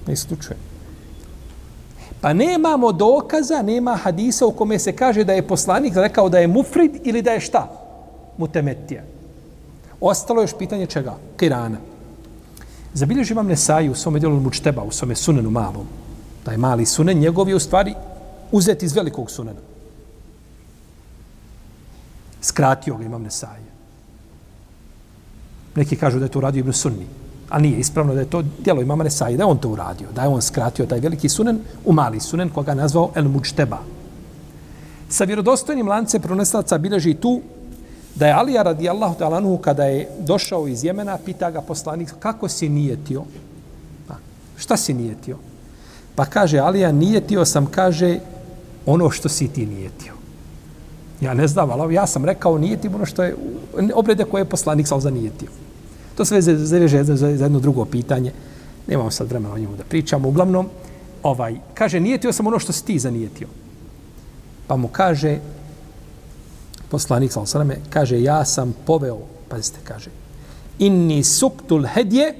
Ne isključuje. Pa nemamo dokaza, nema hadisa u kome se kaže da je poslanik rekao da je mufrid ili da je šta? Mutemetija. Ostalo je još pitanje čega? Kirana. Zabilježi vam Nesaj u svome djelu Mučteba, u svome sunenu malom. Taj mali sunen, njegov je u stvari uzeti iz velikog sunena. Skratio ga imam Nesaj. Neki kažu da je to uradio Ibn Sunni. A nije ispravno da je to djelo imama Nesai, da je on to uradio. Da je on skratio taj veliki sunen u mali sunen koga nazvao El Mučteba. Sa vjerodostojnim lance proneslaca bileži tu da je Alija radijallahu ta'ala kada je došao iz Jemena, pita ga poslanik kako si nijetio? Pa, šta si nijetio? Pa kaže Alija, nijetio sam, kaže, ono što si ti nijetio. Ja ne znam, ali ja sam rekao nijetim ono što je obrede koje je poslanik sa zanijetio. To sve zaveže za, za jedno drugo pitanje. Nemamo sad vremena o njemu da pričamo. Uglavnom, ovaj, kaže, nijetio sam ono što si ti zanijetio. Pa mu kaže, poslanik sa osaname, kaže, ja sam poveo, pazite, kaže, inni suktul hedje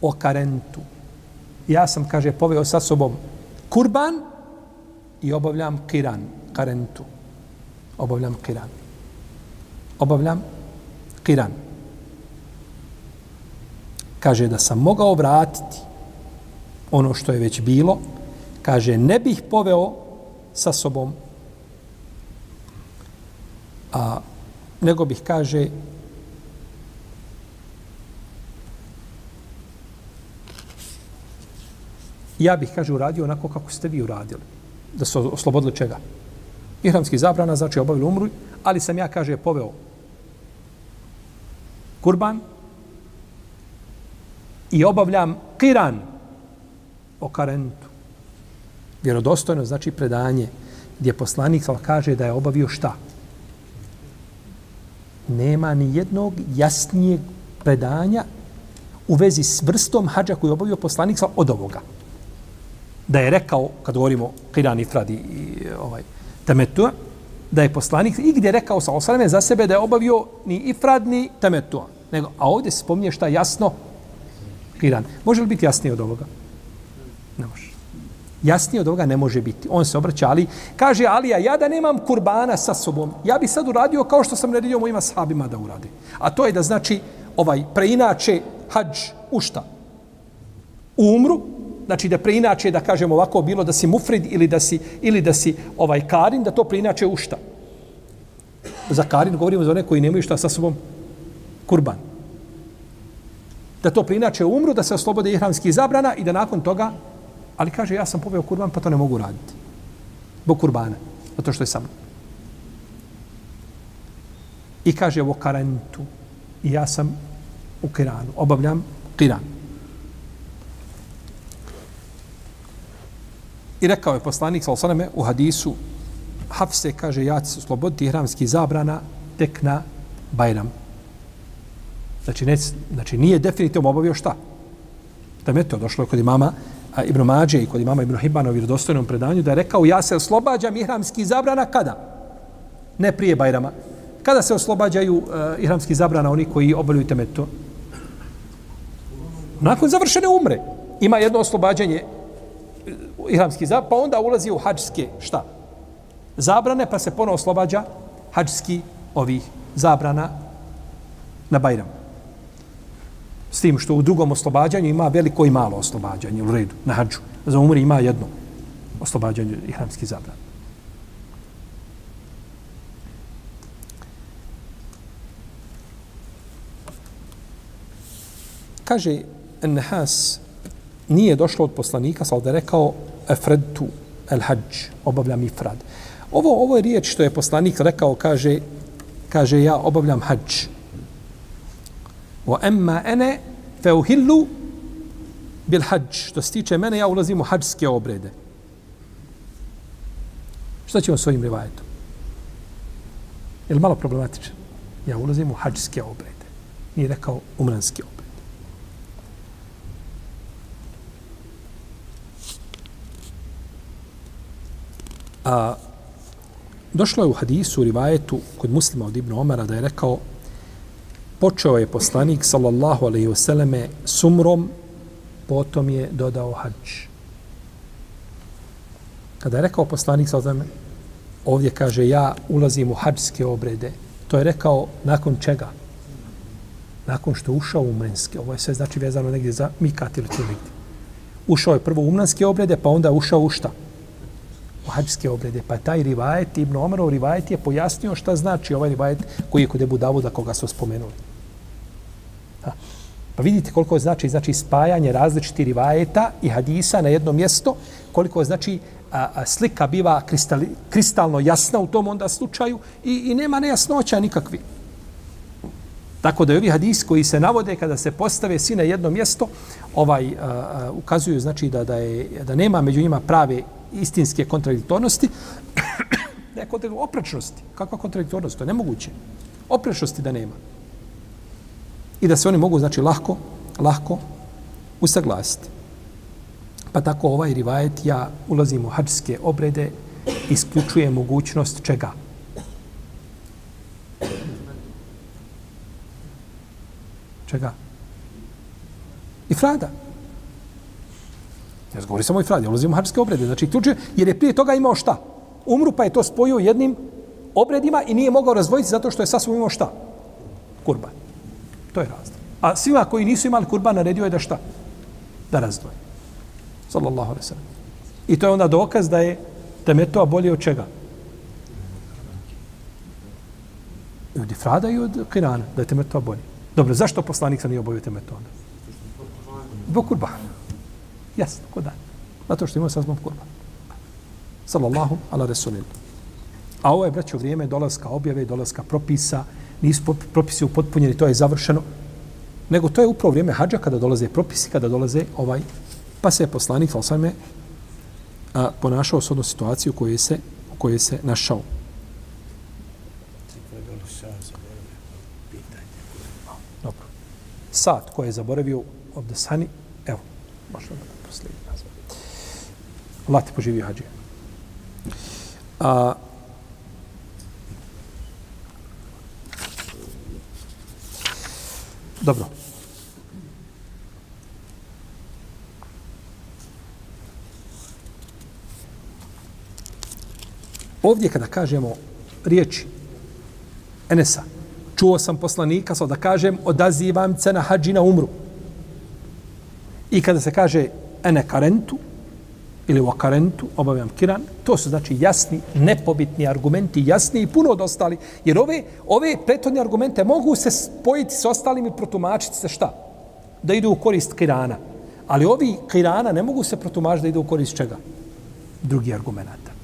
o karentu. Ja sam, kaže, poveo sa sobom kurban i obavljam kiran, karentu. Obavljam kiran. Obavljam kiran. Kaže da sam mogao vratiti ono što je već bilo. Kaže ne bih poveo sa sobom a nego bih kaže ja bih, kaže, uradio onako kako ste vi uradili. Da su oslobodili čega? Ihramski zabrana, znači obavili umru, ali sam ja, kaže, poveo kurban i obavljam kiran o karentu. Vjerodostojno znači predanje gdje poslanik kaže da je obavio šta? Nema ni jednog jasnijeg predanja u vezi s vrstom hađa koji je obavio poslanik od ovoga da je rekao, kad govorimo Kiran Ifrad i ovaj, Temetu, da je poslanik i gdje rekao sa osaleme za sebe da je obavio ni Ifrad ni Temetu. Nego, a ovdje se spominje šta jasno Iran. Može li biti jasnije od ovoga? Ne može. Jasnije od ovoga ne može biti. On se obraća Ali. Kaže Alija, ja da nemam kurbana sa sobom, ja bi sad uradio kao što sam naredio mojima sahabima da uradi. A to je da znači ovaj preinače hađ u šta? U umru, znači da preinače da kažemo ovako bilo da si mufrid ili da si ili da si ovaj karin da to preinače u šta za karin govorimo za one koji nemaju šta sa sobom kurban da to prinače umru da se oslobode ihramskih zabrana i da nakon toga ali kaže ja sam poveo kurban pa to ne mogu raditi bo kurbana zato što je samo i kaže ovo karantu i ja sam u kiranu obavljam kiran. I rekao je poslanik sa osaname u hadisu Hafse kaže ja ću se osloboditi ihramski zabrana tek na Bajram. Znači, ne, znači nije definitivno obavio šta? Da je to došlo kod imama a, Ibn Mađe i kod imama Ibn Hibana u vjerodostojnom predanju da je rekao ja se oslobađam ihramski zabrana kada? Ne prije Bajrama. Kada se oslobađaju e, uh, ihramski zabrana oni koji obavljaju temeto? Nakon završene umre. Ima jedno oslobađanje e, ihramski zab, pa onda ulazi u hađske, šta? Zabrane, pa se ponovo oslobađa hađski ovih zabrana na Bajram. S tim što u drugom oslobađanju ima veliko i malo oslobađanje u redu, na hađu. Za umri ima jedno oslobađanje ihramski zabran. Kaže Nehas, nije došlo od poslanika, sal da rekao efredtu el hađ, obavljam ifrad. Ovo, ovo je riječ što je poslanik rekao, kaže, kaže ja obavljam hađ. Wa emma ene fe uhillu bil hađ. Što se tiče mene, ja ulazim u hađske obrede. Šta ćemo s ovim rivajetom? Je li malo problematičan? Ja ulazim u hađske obrede. Nije rekao umranske obrede. A, došlo je u hadisu, u rivajetu, kod muslima od Ibn Omara, da je rekao, počeo je poslanik, sallallahu alaihi vseleme, sumrom, potom je dodao hađ. Kada je rekao poslanik, sallallahu alaihi ovdje kaže, ja ulazim u hađske obrede, to je rekao nakon čega? Nakon što ušao u umrenske. Ovo je sve znači vezano negdje za mikat ili tu negdje. Ušao je prvo u umrenske obrede, pa onda ušao u šta? u hađske obrede. Pa taj rivajet, Ibn Omerov rivajet je pojasnio šta znači ovaj rivajet koji je kod Ebu Davuda koga su spomenuli. Ha. Pa vidite koliko znači znači spajanje različitih rivajeta i hadisa na jedno mjesto, koliko znači a, a, slika biva kristali, kristalno jasna u tom onda slučaju i, i nema nejasnoća nikakvi. Tako da ovi hadis koji se navode kada se postave svi na jedno mjesto, ovaj a, a, ukazuju znači da da je da nema među njima prave istinske kontradiktornosti, <coughs> ne kontradiktornosti, oprečnosti. Kakva kontradiktornost? To je nemoguće. Oprečnosti da nema. I da se oni mogu, znači, lahko, lahko usaglasiti. Pa tako ovaj rivajet, ja ulazim u hađske obrede, isključuje mogućnost čega? Čega? I frada. Ja govori samo i frad, ja ulazim u hađske obrede. Znači, isključuje, jer je prije toga imao šta? Umru pa je to spojio jednim obredima i nije mogao razvojiti zato što je sasvom imao šta? Kurban. To je razlog. A svima koji nisu imali kurban, naredio je da šta? Da razdvoje. Sallallahu alaihi sallam. I to je onda dokaz da je temeto bolje od čega? I od ifrada i od kirana, da je temetova bolje. Dobro, zašto poslanik sam nije obavio temeto onda? Zbog kurbana. Jasno, ko dan. Zato što imao sa zbog kurban. Sallallahu ala resulil. A ovo je, braćo, vrijeme dolaska objave, i dolaska propisa, nisu propisi upotpunjeni, to je završeno. Nego to je upravo vrijeme hađa kada dolaze propisi, kada dolaze ovaj, pa se je poslanik, ali sam a, ponašao s odnu situaciju u kojoj se, u kojoj se našao. Dobro. Sat koji je zaboravio obdesani, evo, možda da posljednji nazva. Allah te poživio hađe. A, dobro. Ovdje kada kažemo riječi Enesa, čuo sam poslanika, sad da kažem, odazivam se na hađi na umru. I kada se kaže ene karentu, ili o obavljam kiran, to su znači jasni, nepobitni argumenti, jasni i puno od ostali, jer ove, ove prethodne argumente mogu se spojiti s ostalim i protumačiti se šta? Da idu u korist kirana. Ali ovi kirana ne mogu se protumačiti da idu u korist čega? Drugi argumenta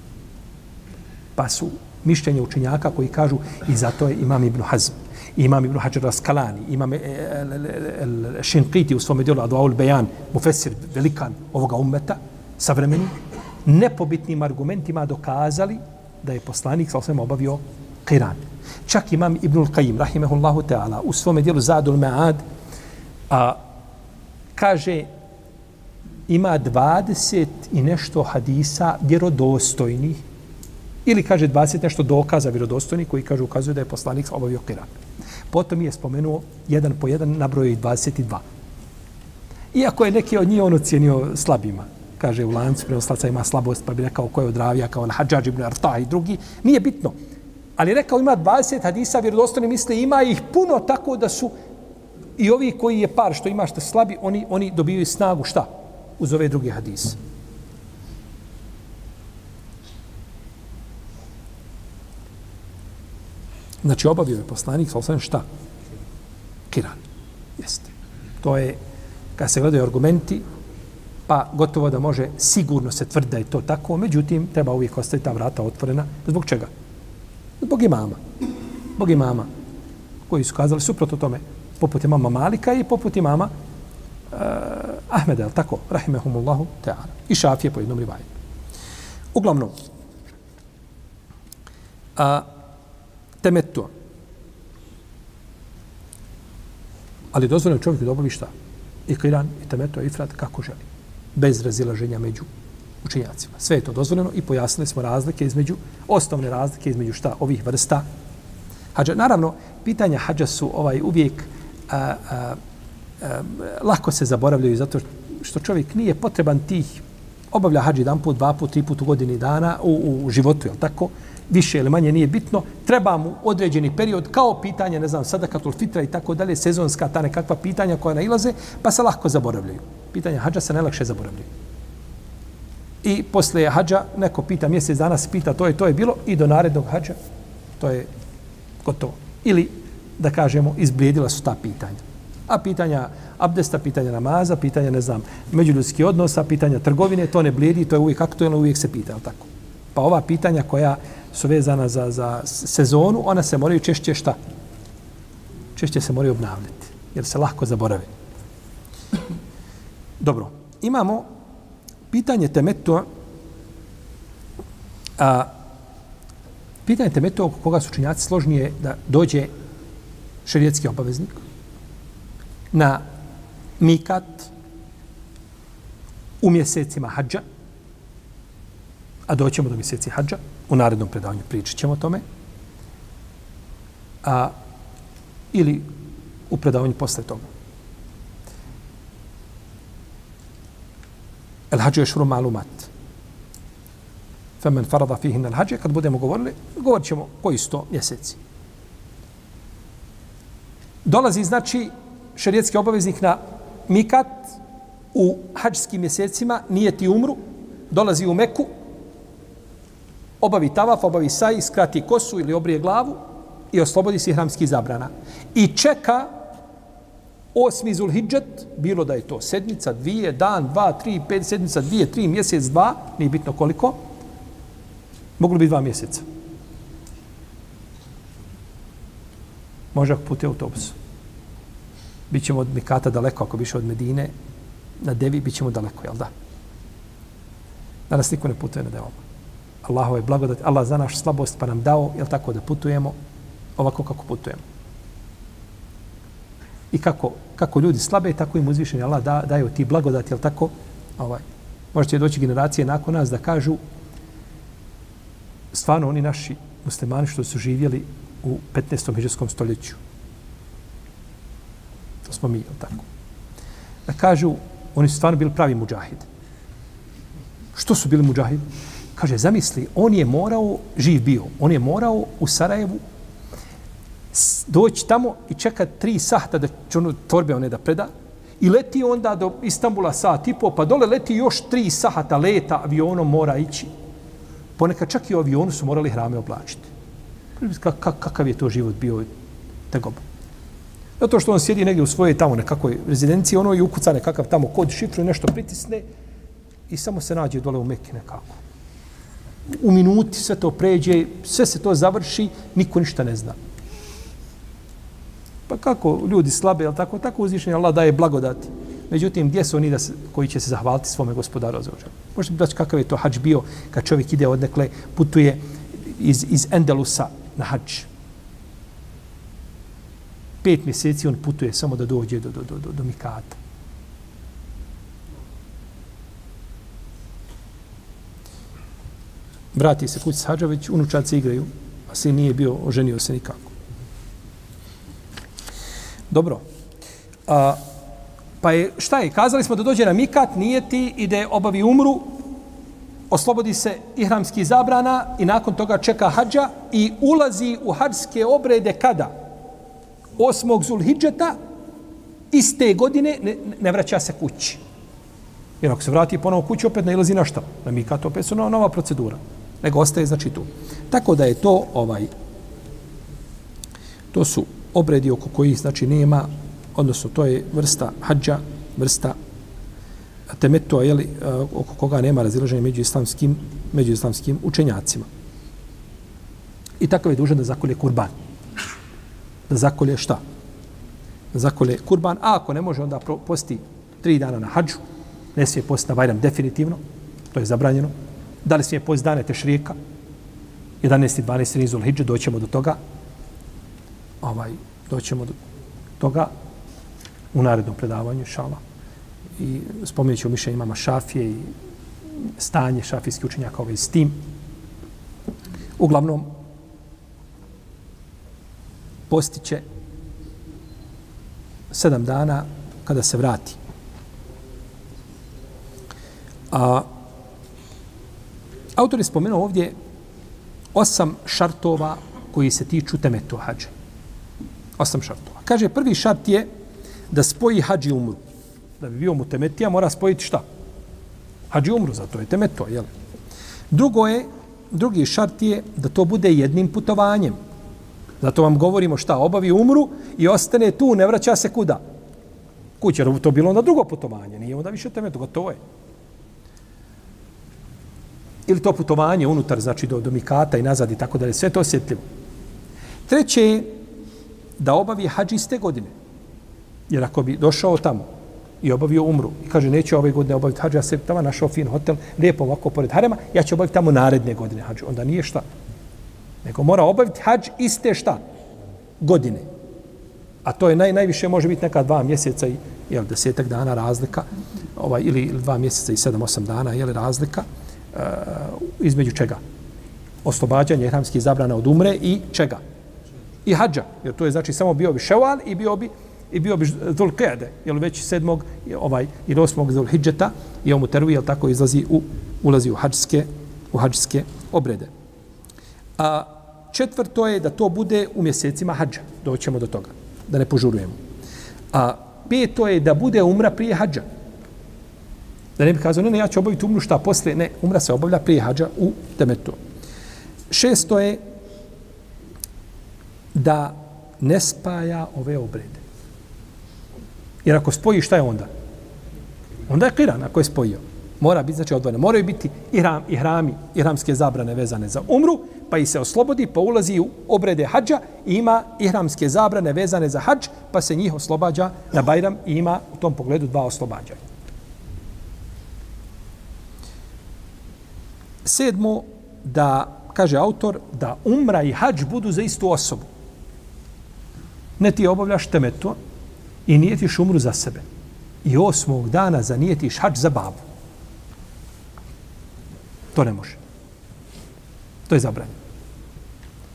pa su mišljenje učenjaka koji kažu i zato je imam Ibn Hazm, imam Ibn Hajar Raskalani, imam e, e, e, Šinkiti u svom djelu Adwaul Bejan, mufesir velikan ovoga ummeta, savremeni, nepobitnim argumentima dokazali da je poslanik sa osvijem obavio Qiran. Čak imam Ibn Qayyim, rahimehullahu ta'ala, u svom dijelu Zadul Ma'ad, a, kaže ima 20 i nešto hadisa vjerodostojnih Ili kaže 20 nešto dokaza vjerodostojni koji kaže ukazuje da je poslanik obavio Qiran. Potom je spomenuo jedan po jedan nabroje i 22. Iako je neki od njih on ocijenio slabima, kaže u lancu preoslaca ima slabost, pa bi rekao ko je od ravija, kao Al-Hadžađ ibn Arta i drugi, nije bitno. Ali rekao ima 20 hadisa vjerodostojni, misle ima ih puno tako da su i ovi koji je par što ima što slabi, oni, oni dobiju snagu šta? Uz ove druge hadise. Znači, obavio je poslanik, sa osam šta? Kiran. Jeste. To je, kad se gledaju argumenti, pa gotovo da može sigurno se tvrdi da je to tako, međutim, treba uvijek ostaviti ta vrata otvorena. Zbog čega? Zbog imama. Zbog imama koji su kazali suprotno tome, poput imama Malika i poput imama uh, Ahmeda, je tako? Rahimehumullahu ta'ala. I Šafije po jednom rivajetu. Uglavnom, a, temetu. Ali dozvoljeno čovjeku da obavi šta? I kiran, i temetu, i frat, kako želi. Bez razilaženja među učenjacima. Sve je to dozvoljeno i pojasnili smo razlike između, osnovne razlike između šta ovih vrsta hađa. Naravno, pitanja hađa su ovaj uvijek a, a, a, lako se zaboravljaju zato što čovjek nije potreban tih obavlja hađi jedan put, dva put, tri put u godini dana u, u životu, je tako? Više ili manje nije bitno, treba mu određeni period kao pitanje, ne znam, sada katul fitra i tako dalje, sezonska ta nekakva pitanja koja nailaze, pa se lahko zaboravljaju. Pitanja hađa se najlakše zaboravljaju. I posle hađa neko pita mjesec dana se pita to je to je bilo i do narednog hađa to je gotovo. Ili da kažemo izblijedila su ta pitanja. A pitanja abdesta, pitanja namaza, pitanja, ne znam, međuljudski odnosa, pitanja trgovine, to ne blijedi, to je uvijek aktuelno, uvijek se pita, tako. Pa ova pitanja koja su vezana za, za sezonu, ona se moraju češće šta? Češće se moraju obnavljati, jer se lahko zaborave. Dobro, imamo pitanje temetua, a, pitanje temetua oko koga su činjaci složnije da dođe šerijetski obaveznik na mikat u mjesecima hađa, a doćemo do mjeseci hađa, u narednom predavanju pričat ćemo o tome, a, ili u predavanju posle toga. El hađu je šuru malumat. Femen farada fihin el hađe, kad budemo govorili, govorit ćemo koji su to mjeseci. Dolazi, znači, šerijetski obaveznik na mikat u hađskim mjesecima, nije ti umru, dolazi u Meku, obavi tavaf, obavi saj, skrati kosu ili obrije glavu i oslobodi se hramskih zabrana. I čeka osmi zulhidžet, bilo da je to sedmica, dvije, dan, dva, tri, pet, sedmica, dvije, tri, mjesec, dva, nije bitno koliko, moglo bi dva mjeseca. Može ako pute autobus. Bićemo od Mikata daleko, ako biše od Medine, na Devi, bićemo daleko, jel da? Danas niko ne putuje na Devom. Allahove blagodat, Allah za naš slabost pa nam dao, jel tako, da putujemo ovako kako putujemo. I kako, kako ljudi slabe, tako im uzvišeni Allah da, daju ti blagodat, jel tako? Ovaj. Možete doći generacije nakon nas da kažu stvarno oni naši muslimani što su živjeli u 15. hiđarskom stoljeću. To smo mi, jel tako? Da kažu, oni su stvarno bili pravi muđahid. Što su bili muđahidi? Kaže, zamisli, on je morao, živ bio, on je morao u Sarajevu doći tamo i čekat tri sahta da će ono torbe one da preda i leti onda do Istambula sat i po, pa dole leti još tri sahata leta avionom mora ići. Ponekad čak i u avionu su morali hrame oblačiti. Kakav je to život bio tegob? Zato što on sjedi negdje u svojoj tamo nekakvoj rezidenciji, ono i ukuca nekakav tamo kod šifru i nešto pritisne i samo se nađe dole u Mekke nekako u minuti sve to pređe, sve se to završi, niko ništa ne zna. Pa kako ljudi slabe, ali tako, tako uzvišenje Allah daje blagodati. Međutim, gdje su oni da se, koji će se zahvaliti svome gospodaru za ođe? Možete mi daći kakav je to hađ bio kad čovjek ide odnekle, putuje iz, iz Endelusa na hađ. Pet mjeseci on putuje samo da dođe do, do, do, do, do Mikata. Vrati se kući s hađa, već unučaci igraju, a sin nije bio, oženio se nikako. Dobro. A, pa je, šta je, kazali smo da dođe na mikat, nije ti, ide obavi umru, oslobodi se ihramski zabrana i nakon toga čeka hađa i ulazi u hađske obrede kada? Osmog zulhidžeta, iste godine ne, ne vraća se kući. Jer ako se vrati ponovo kući, opet ne ilazi na šta? Na mikat, opet su nova procedura nego ostaje znači tu. Tako da je to ovaj to su obredi oko kojih znači nema odnosno to je vrsta hadža, vrsta temetua, je li e, oko koga nema razilaženja među islamskim među islamskim učenjacima. I tako je dužan da zakolje kurban. Da zakolje šta? Da zakolje kurban, a ako ne može onda posti tri dana na hadžu, ne smije posti na Bajram definitivno, to je zabranjeno, da li smije post dane tešrijeka, 11. i 12. nizul hijđe, doćemo do toga, ovaj, doćemo do toga u narednom predavanju, šala. I spomenut ću mišljenje imama Šafije i stanje šafijskih učenjaka ove s tim. Uglavnom, postiće sedam dana kada se vrati. A Autor je spomenuo ovdje osam šartova koji se tiču temetu hađe. Osam šartova. Kaže, prvi šart je da spoji hađi umru. Da bi bio mu temetija, mora spojiti šta? Hađi umru, zato je temeto, jel? Drugo je, drugi šart je da to bude jednim putovanjem. Zato vam govorimo šta, obavi umru i ostane tu, ne vraća se kuda? Kuće, jer to bilo onda drugo putovanje, nije onda više temeto, gotovo je ili to putovanje unutar, znači do, do Mikata i nazad i tako dalje, sve to osjetljivo. Treće je da obavi hađ iste godine. Jer ako bi došao tamo i obavio umru i kaže neću ove godine obaviti hađ, ja se tamo našao fin hotel, lijepo ovako pored harema, ja ću obaviti tamo naredne godine hađ. Onda nije šta. Nego mora obaviti hađ iste šta? Godine. A to je naj, najviše može biti neka dva mjeseca i jel, desetak dana razlika, ovaj, ili, ili dva mjeseca i sedam, osam dana, je razlika. Uh, između čega? Oslobađanje ihramskih zabrana od umre i čega? I hađa. Jer to je znači samo bio bi ševal i bio bi i bio bi Dhul jel već sedmog, ovaj, ili osmog Zulhidžeta i on mu teruje, jel tako, izlazi u, ulazi u hađske, u hađske obrede. A četvrto je da to bude u mjesecima hađa. Doćemo do toga, da ne požurujemo. A peto je da bude umra prije hađa. Da ne bi kazao, ne, ne, ja ću obaviti umru šta posle. Ne, umra se obavlja prije hađa u temetu. Šesto je da ne spaja ove obrede. Jer ako spoji, šta je onda? Onda je kiran ako je spojio. Mora biti, znači, odvojeno. Moraju biti ihram, ihrami, ihramske zabrane vezane za umru, pa i se oslobodi, pa ulazi u obrede hađa i ima ihramske zabrane vezane za hađ, pa se njih oslobađa na Bajram i ima u tom pogledu dva oslobađanja. Sedmo, da, kaže autor, da umra i hađ budu za istu osobu. Ne ti obavljaš temetu i nijetiš umru za sebe. I osmog dana zanijetiš hađ za babu. To ne može. To je zabranjeno.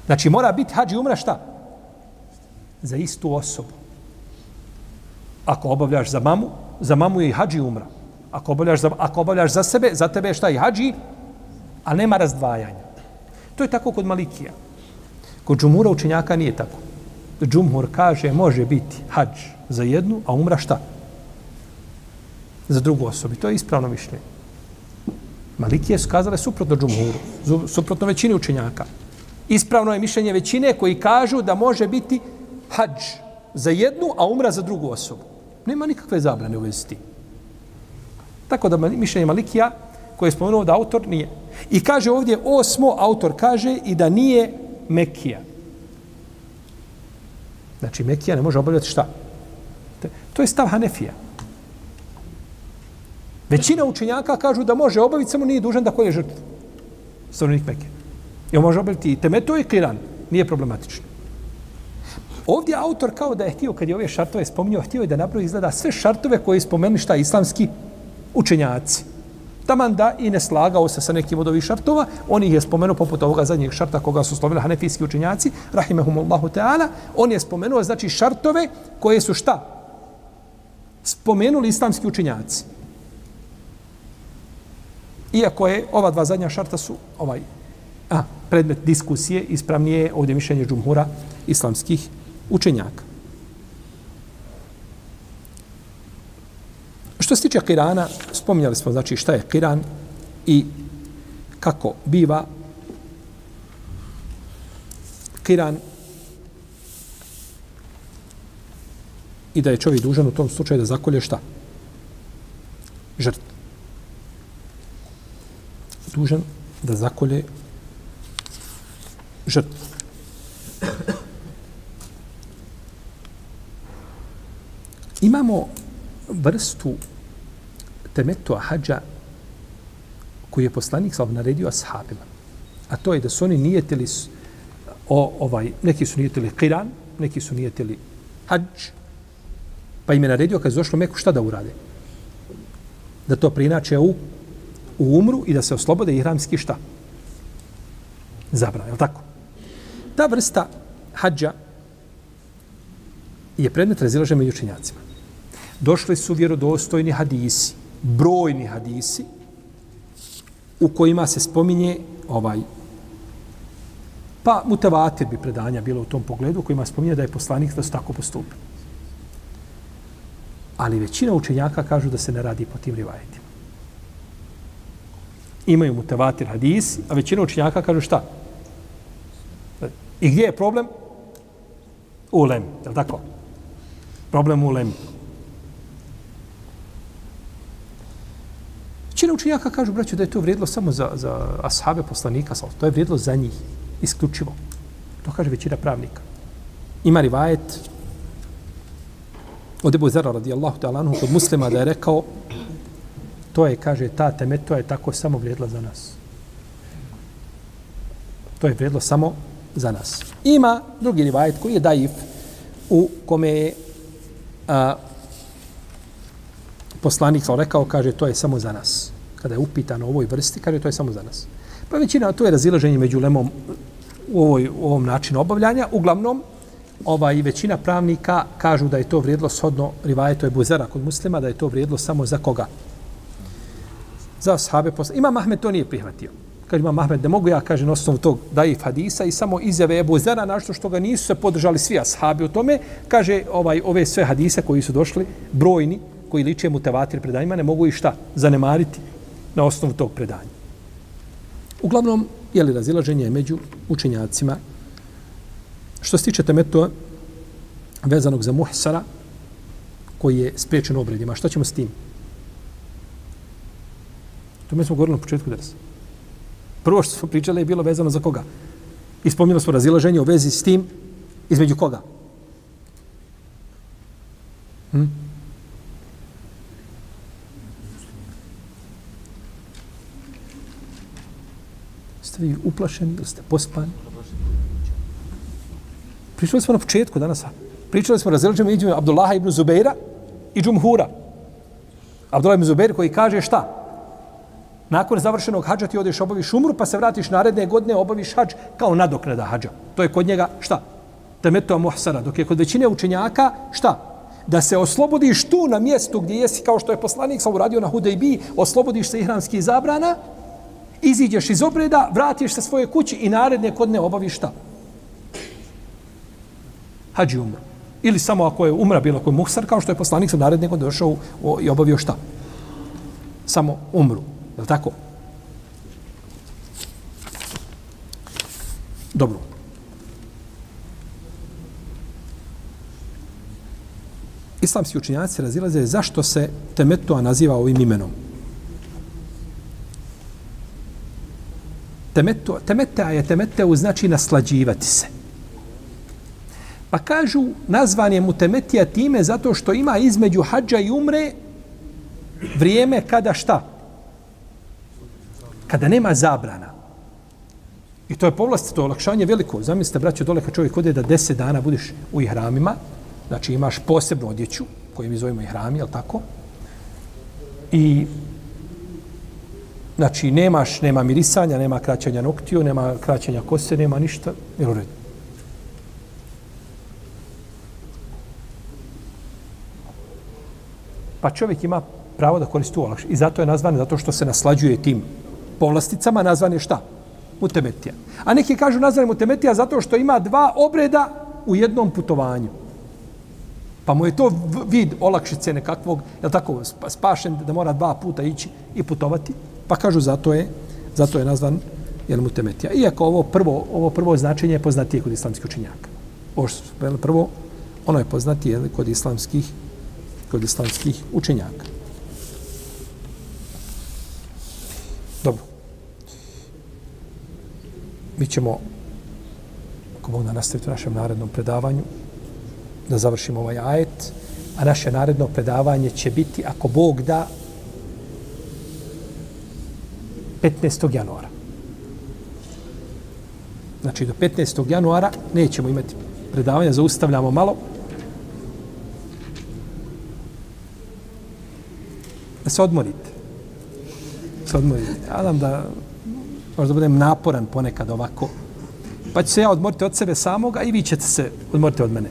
Znači, mora biti hađ i umra šta? Za istu osobu. Ako obavljaš za mamu, za mamu je i hađ i umra. Ako obavljaš, za, ako obavljaš za sebe, za tebe je šta i hađi, ali nema razdvajanja. To je tako kod Malikija. Kod džumura učenjaka nije tako. Džumhur kaže može biti hađ za jednu, a umra šta? Za drugu osobu. To je ispravno mišljenje. Malikije su kazale suprotno džumhuru, suprotno većini učenjaka. Ispravno je mišljenje većine koji kažu da može biti hađ za jednu, a umra za drugu osobu. Nema nikakve zabrane u vezi s tim. Tako da mišljenje Malikija, koje je spomenuo da autor nije. I kaže ovdje osmo, autor kaže i da nije Mekija. Znači, Mekija ne može obavljati šta? To je stav Hanefija. Većina učenjaka kažu da može obaviti, samo nije dužan da koje žrtvu. Stanovnik Mekije. I on može obaviti i temeto i kiran. Nije problematično. Ovdje autor kao da je htio, kad je ove šartove spominjao, htio je da napravi izgleda sve šartove koje je spomenuli šta islamski učenjaci. Taman da i ne slagao se sa nekim od ovih šartova, on ih je spomenuo poput ovoga zadnjeg šarta koga su slovili hanefijski učenjaci, rahimehumullahu ta'ala, on je spomenuo znači šartove koje su šta? Spomenuli islamski učenjaci. Iako je ova dva zadnja šarta su ovaj a, predmet diskusije, ispravnije ovdje mišljenje džumhura islamskih učenjaka. Što se tiče Kirana, spominjali smo znači šta je Kiran i kako biva Kiran i da je čovjek dužan u tom slučaju da zakolje šta? Žrt. Dužan da zakolje žrt. Imamo vrstu temetu hađa koji je poslanik sallam naredio ashabima. A to je da su oni nijetili o, ovaj, neki su nijetili kiran, neki su nijetili hađ, pa im je naredio kad je došlo Meku šta da urade? Da to prinače u, u umru i da se oslobode ihramski šta? Zabran, je tako? Ta vrsta hađa je predmet razilaženja među učenjacima. Došli su vjerodostojni hadisi, brojni hadisi, u kojima se spominje ovaj pa mutavatir bi predanja bilo u tom pogledu, kojima spominje da je poslanik da su tako postupili. Ali većina učenjaka kažu da se ne radi po tim rivajetima. Imaju mutavatir hadisi, a većina učenjaka kažu šta? I gdje je problem? U lem, je li tako? Problem u. Većina učenjaka kažu, braću, da je to vrijedilo samo za, za ashabe poslanika, to je vrijedilo za njih, isključivo. To kaže većina pravnika. Ima rivajet od Ebu Zara radijallahu ta'ala anhu kod muslima da je rekao to je, kaže, ta teme, to je tako samo vrijedilo za nas. To je vrijedilo samo za nas. Ima drugi rivajet koji je daif u kome je a, poslanik sam rekao, kaže, to je samo za nas. Kada je upitan o ovoj vrsti, kaže, to je samo za nas. Pa većina, to je razilaženje među lemom u, ovoj, u ovom načinu obavljanja. Uglavnom, ovaj većina pravnika kažu da je to vrijedlo shodno rivajetu je Buzera kod muslima, da je to vrijedlo samo za koga? Za sahabe posla. Ima Ahmed to nije prihvatio. Kaže ima Ahmed, da mogu ja, kaže, na osnovu tog daif hadisa i samo izjave Ebu Zera, našto što ga nisu se podržali svi ashabi u tome, kaže, ovaj ove sve hadise koji su došli, brojni, koji liče mutevatir predanjima, ne mogu i šta zanemariti na osnovu tog predanja. Uglavnom, je li razilaženje među učenjacima Što se tiče temetua vezanog za muhsara, koji je spriječen obredima, šta ćemo s tim? To mi smo govorili na početku danas. Prvo što smo pričali je bilo vezano za koga? Ispomnili smo razilaženje u vezi s tim između koga? Hm? Ste vi uplašeni ili ste pospani? Pričali smo na početku danas. Pričali smo razređenje između Abdullaha ibn Zubeira i Džumhura. Abdullah ibn Zubeir koji kaže šta? Nakon završenog hađa ti odeš obaviš umru, pa se vratiš naredne godine obaviš hađ kao nadoknada hađa. To je kod njega šta? Temetua muhsara. Dok je kod većine učenjaka šta? Da se oslobodiš tu na mjestu gdje jesi kao što je poslanik sam uradio na Hudejbi, oslobodiš se ihramskih zabrana, iziđeš iz obreda, vratiš se svoje kući i naredne kodne obaviš šta? hađi umru. Ili samo ako je umra bilo koji muhsar, kao što je poslanik sam kod došao i obavio šta? Samo umru. Je li tako? Dobro. Islamski učinjaci razilaze zašto se temetua naziva ovim imenom. Temetu, temeta je temeteu znači naslađivati se. Pa kažu, nazvan je Mutemetija time zato što ima između hađa i umre vrijeme kada šta? Kada nema zabrana. I to je povlast, to je olakšanje veliko. Zamislite, braćo, dole kad čovjek ode da deset dana budeš u ihramima, znači imaš posebnu odjeću, koju mi zovemo ihrami, je tako? I znači nemaš, nema mirisanja, nema kraćanja noktiju, nema kraćanja kose, nema ništa, jel u redu. pa čovjek ima pravo da koristi tu olakšicu. I zato je nazvan, zato što se naslađuje tim povlasticama, nazvan je šta? Mutemetija. A neki kažu nazvan je mutemetija zato što ima dva obreda u jednom putovanju. Pa mu je to vid olakšice nekakvog, je tako, spašen da mora dva puta ići i putovati. Pa kažu zato je, zato je nazvan jel, mutemetija. Iako ovo prvo, ovo prvo značenje je poznatije kod islamskih učinjaka. Ovo što prvo, ono je poznatije kod islamskih kod islamskih učenjaka. Dobro. Mi ćemo, ako mogu da nastaviti u našem narednom predavanju, da završimo ovaj ajet, a naše naredno predavanje će biti, ako Bog da, 15. januara. Znači, do 15. januara nećemo imati predavanja, zaustavljamo malo, da se odmorite. Se odmorite. Ja da možda budem naporan ponekad ovako. Pa ću se ja odmoriti od sebe samoga i vi ćete se odmoriti od mene.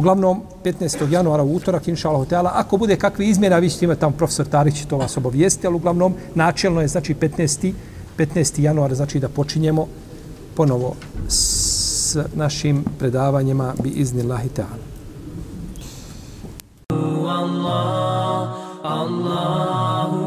Uglavnom, 15. januara u utorak, inša Allah hotela, ako bude kakve izmjena, vi ćete imati tamo profesor Tarić, to vas obavijesti, ali uglavnom, načelno je, znači, 15. 15. januara, znači da počinjemo ponovo s našim predavanjima bi izni lahi ta'ala. Allah, Allah,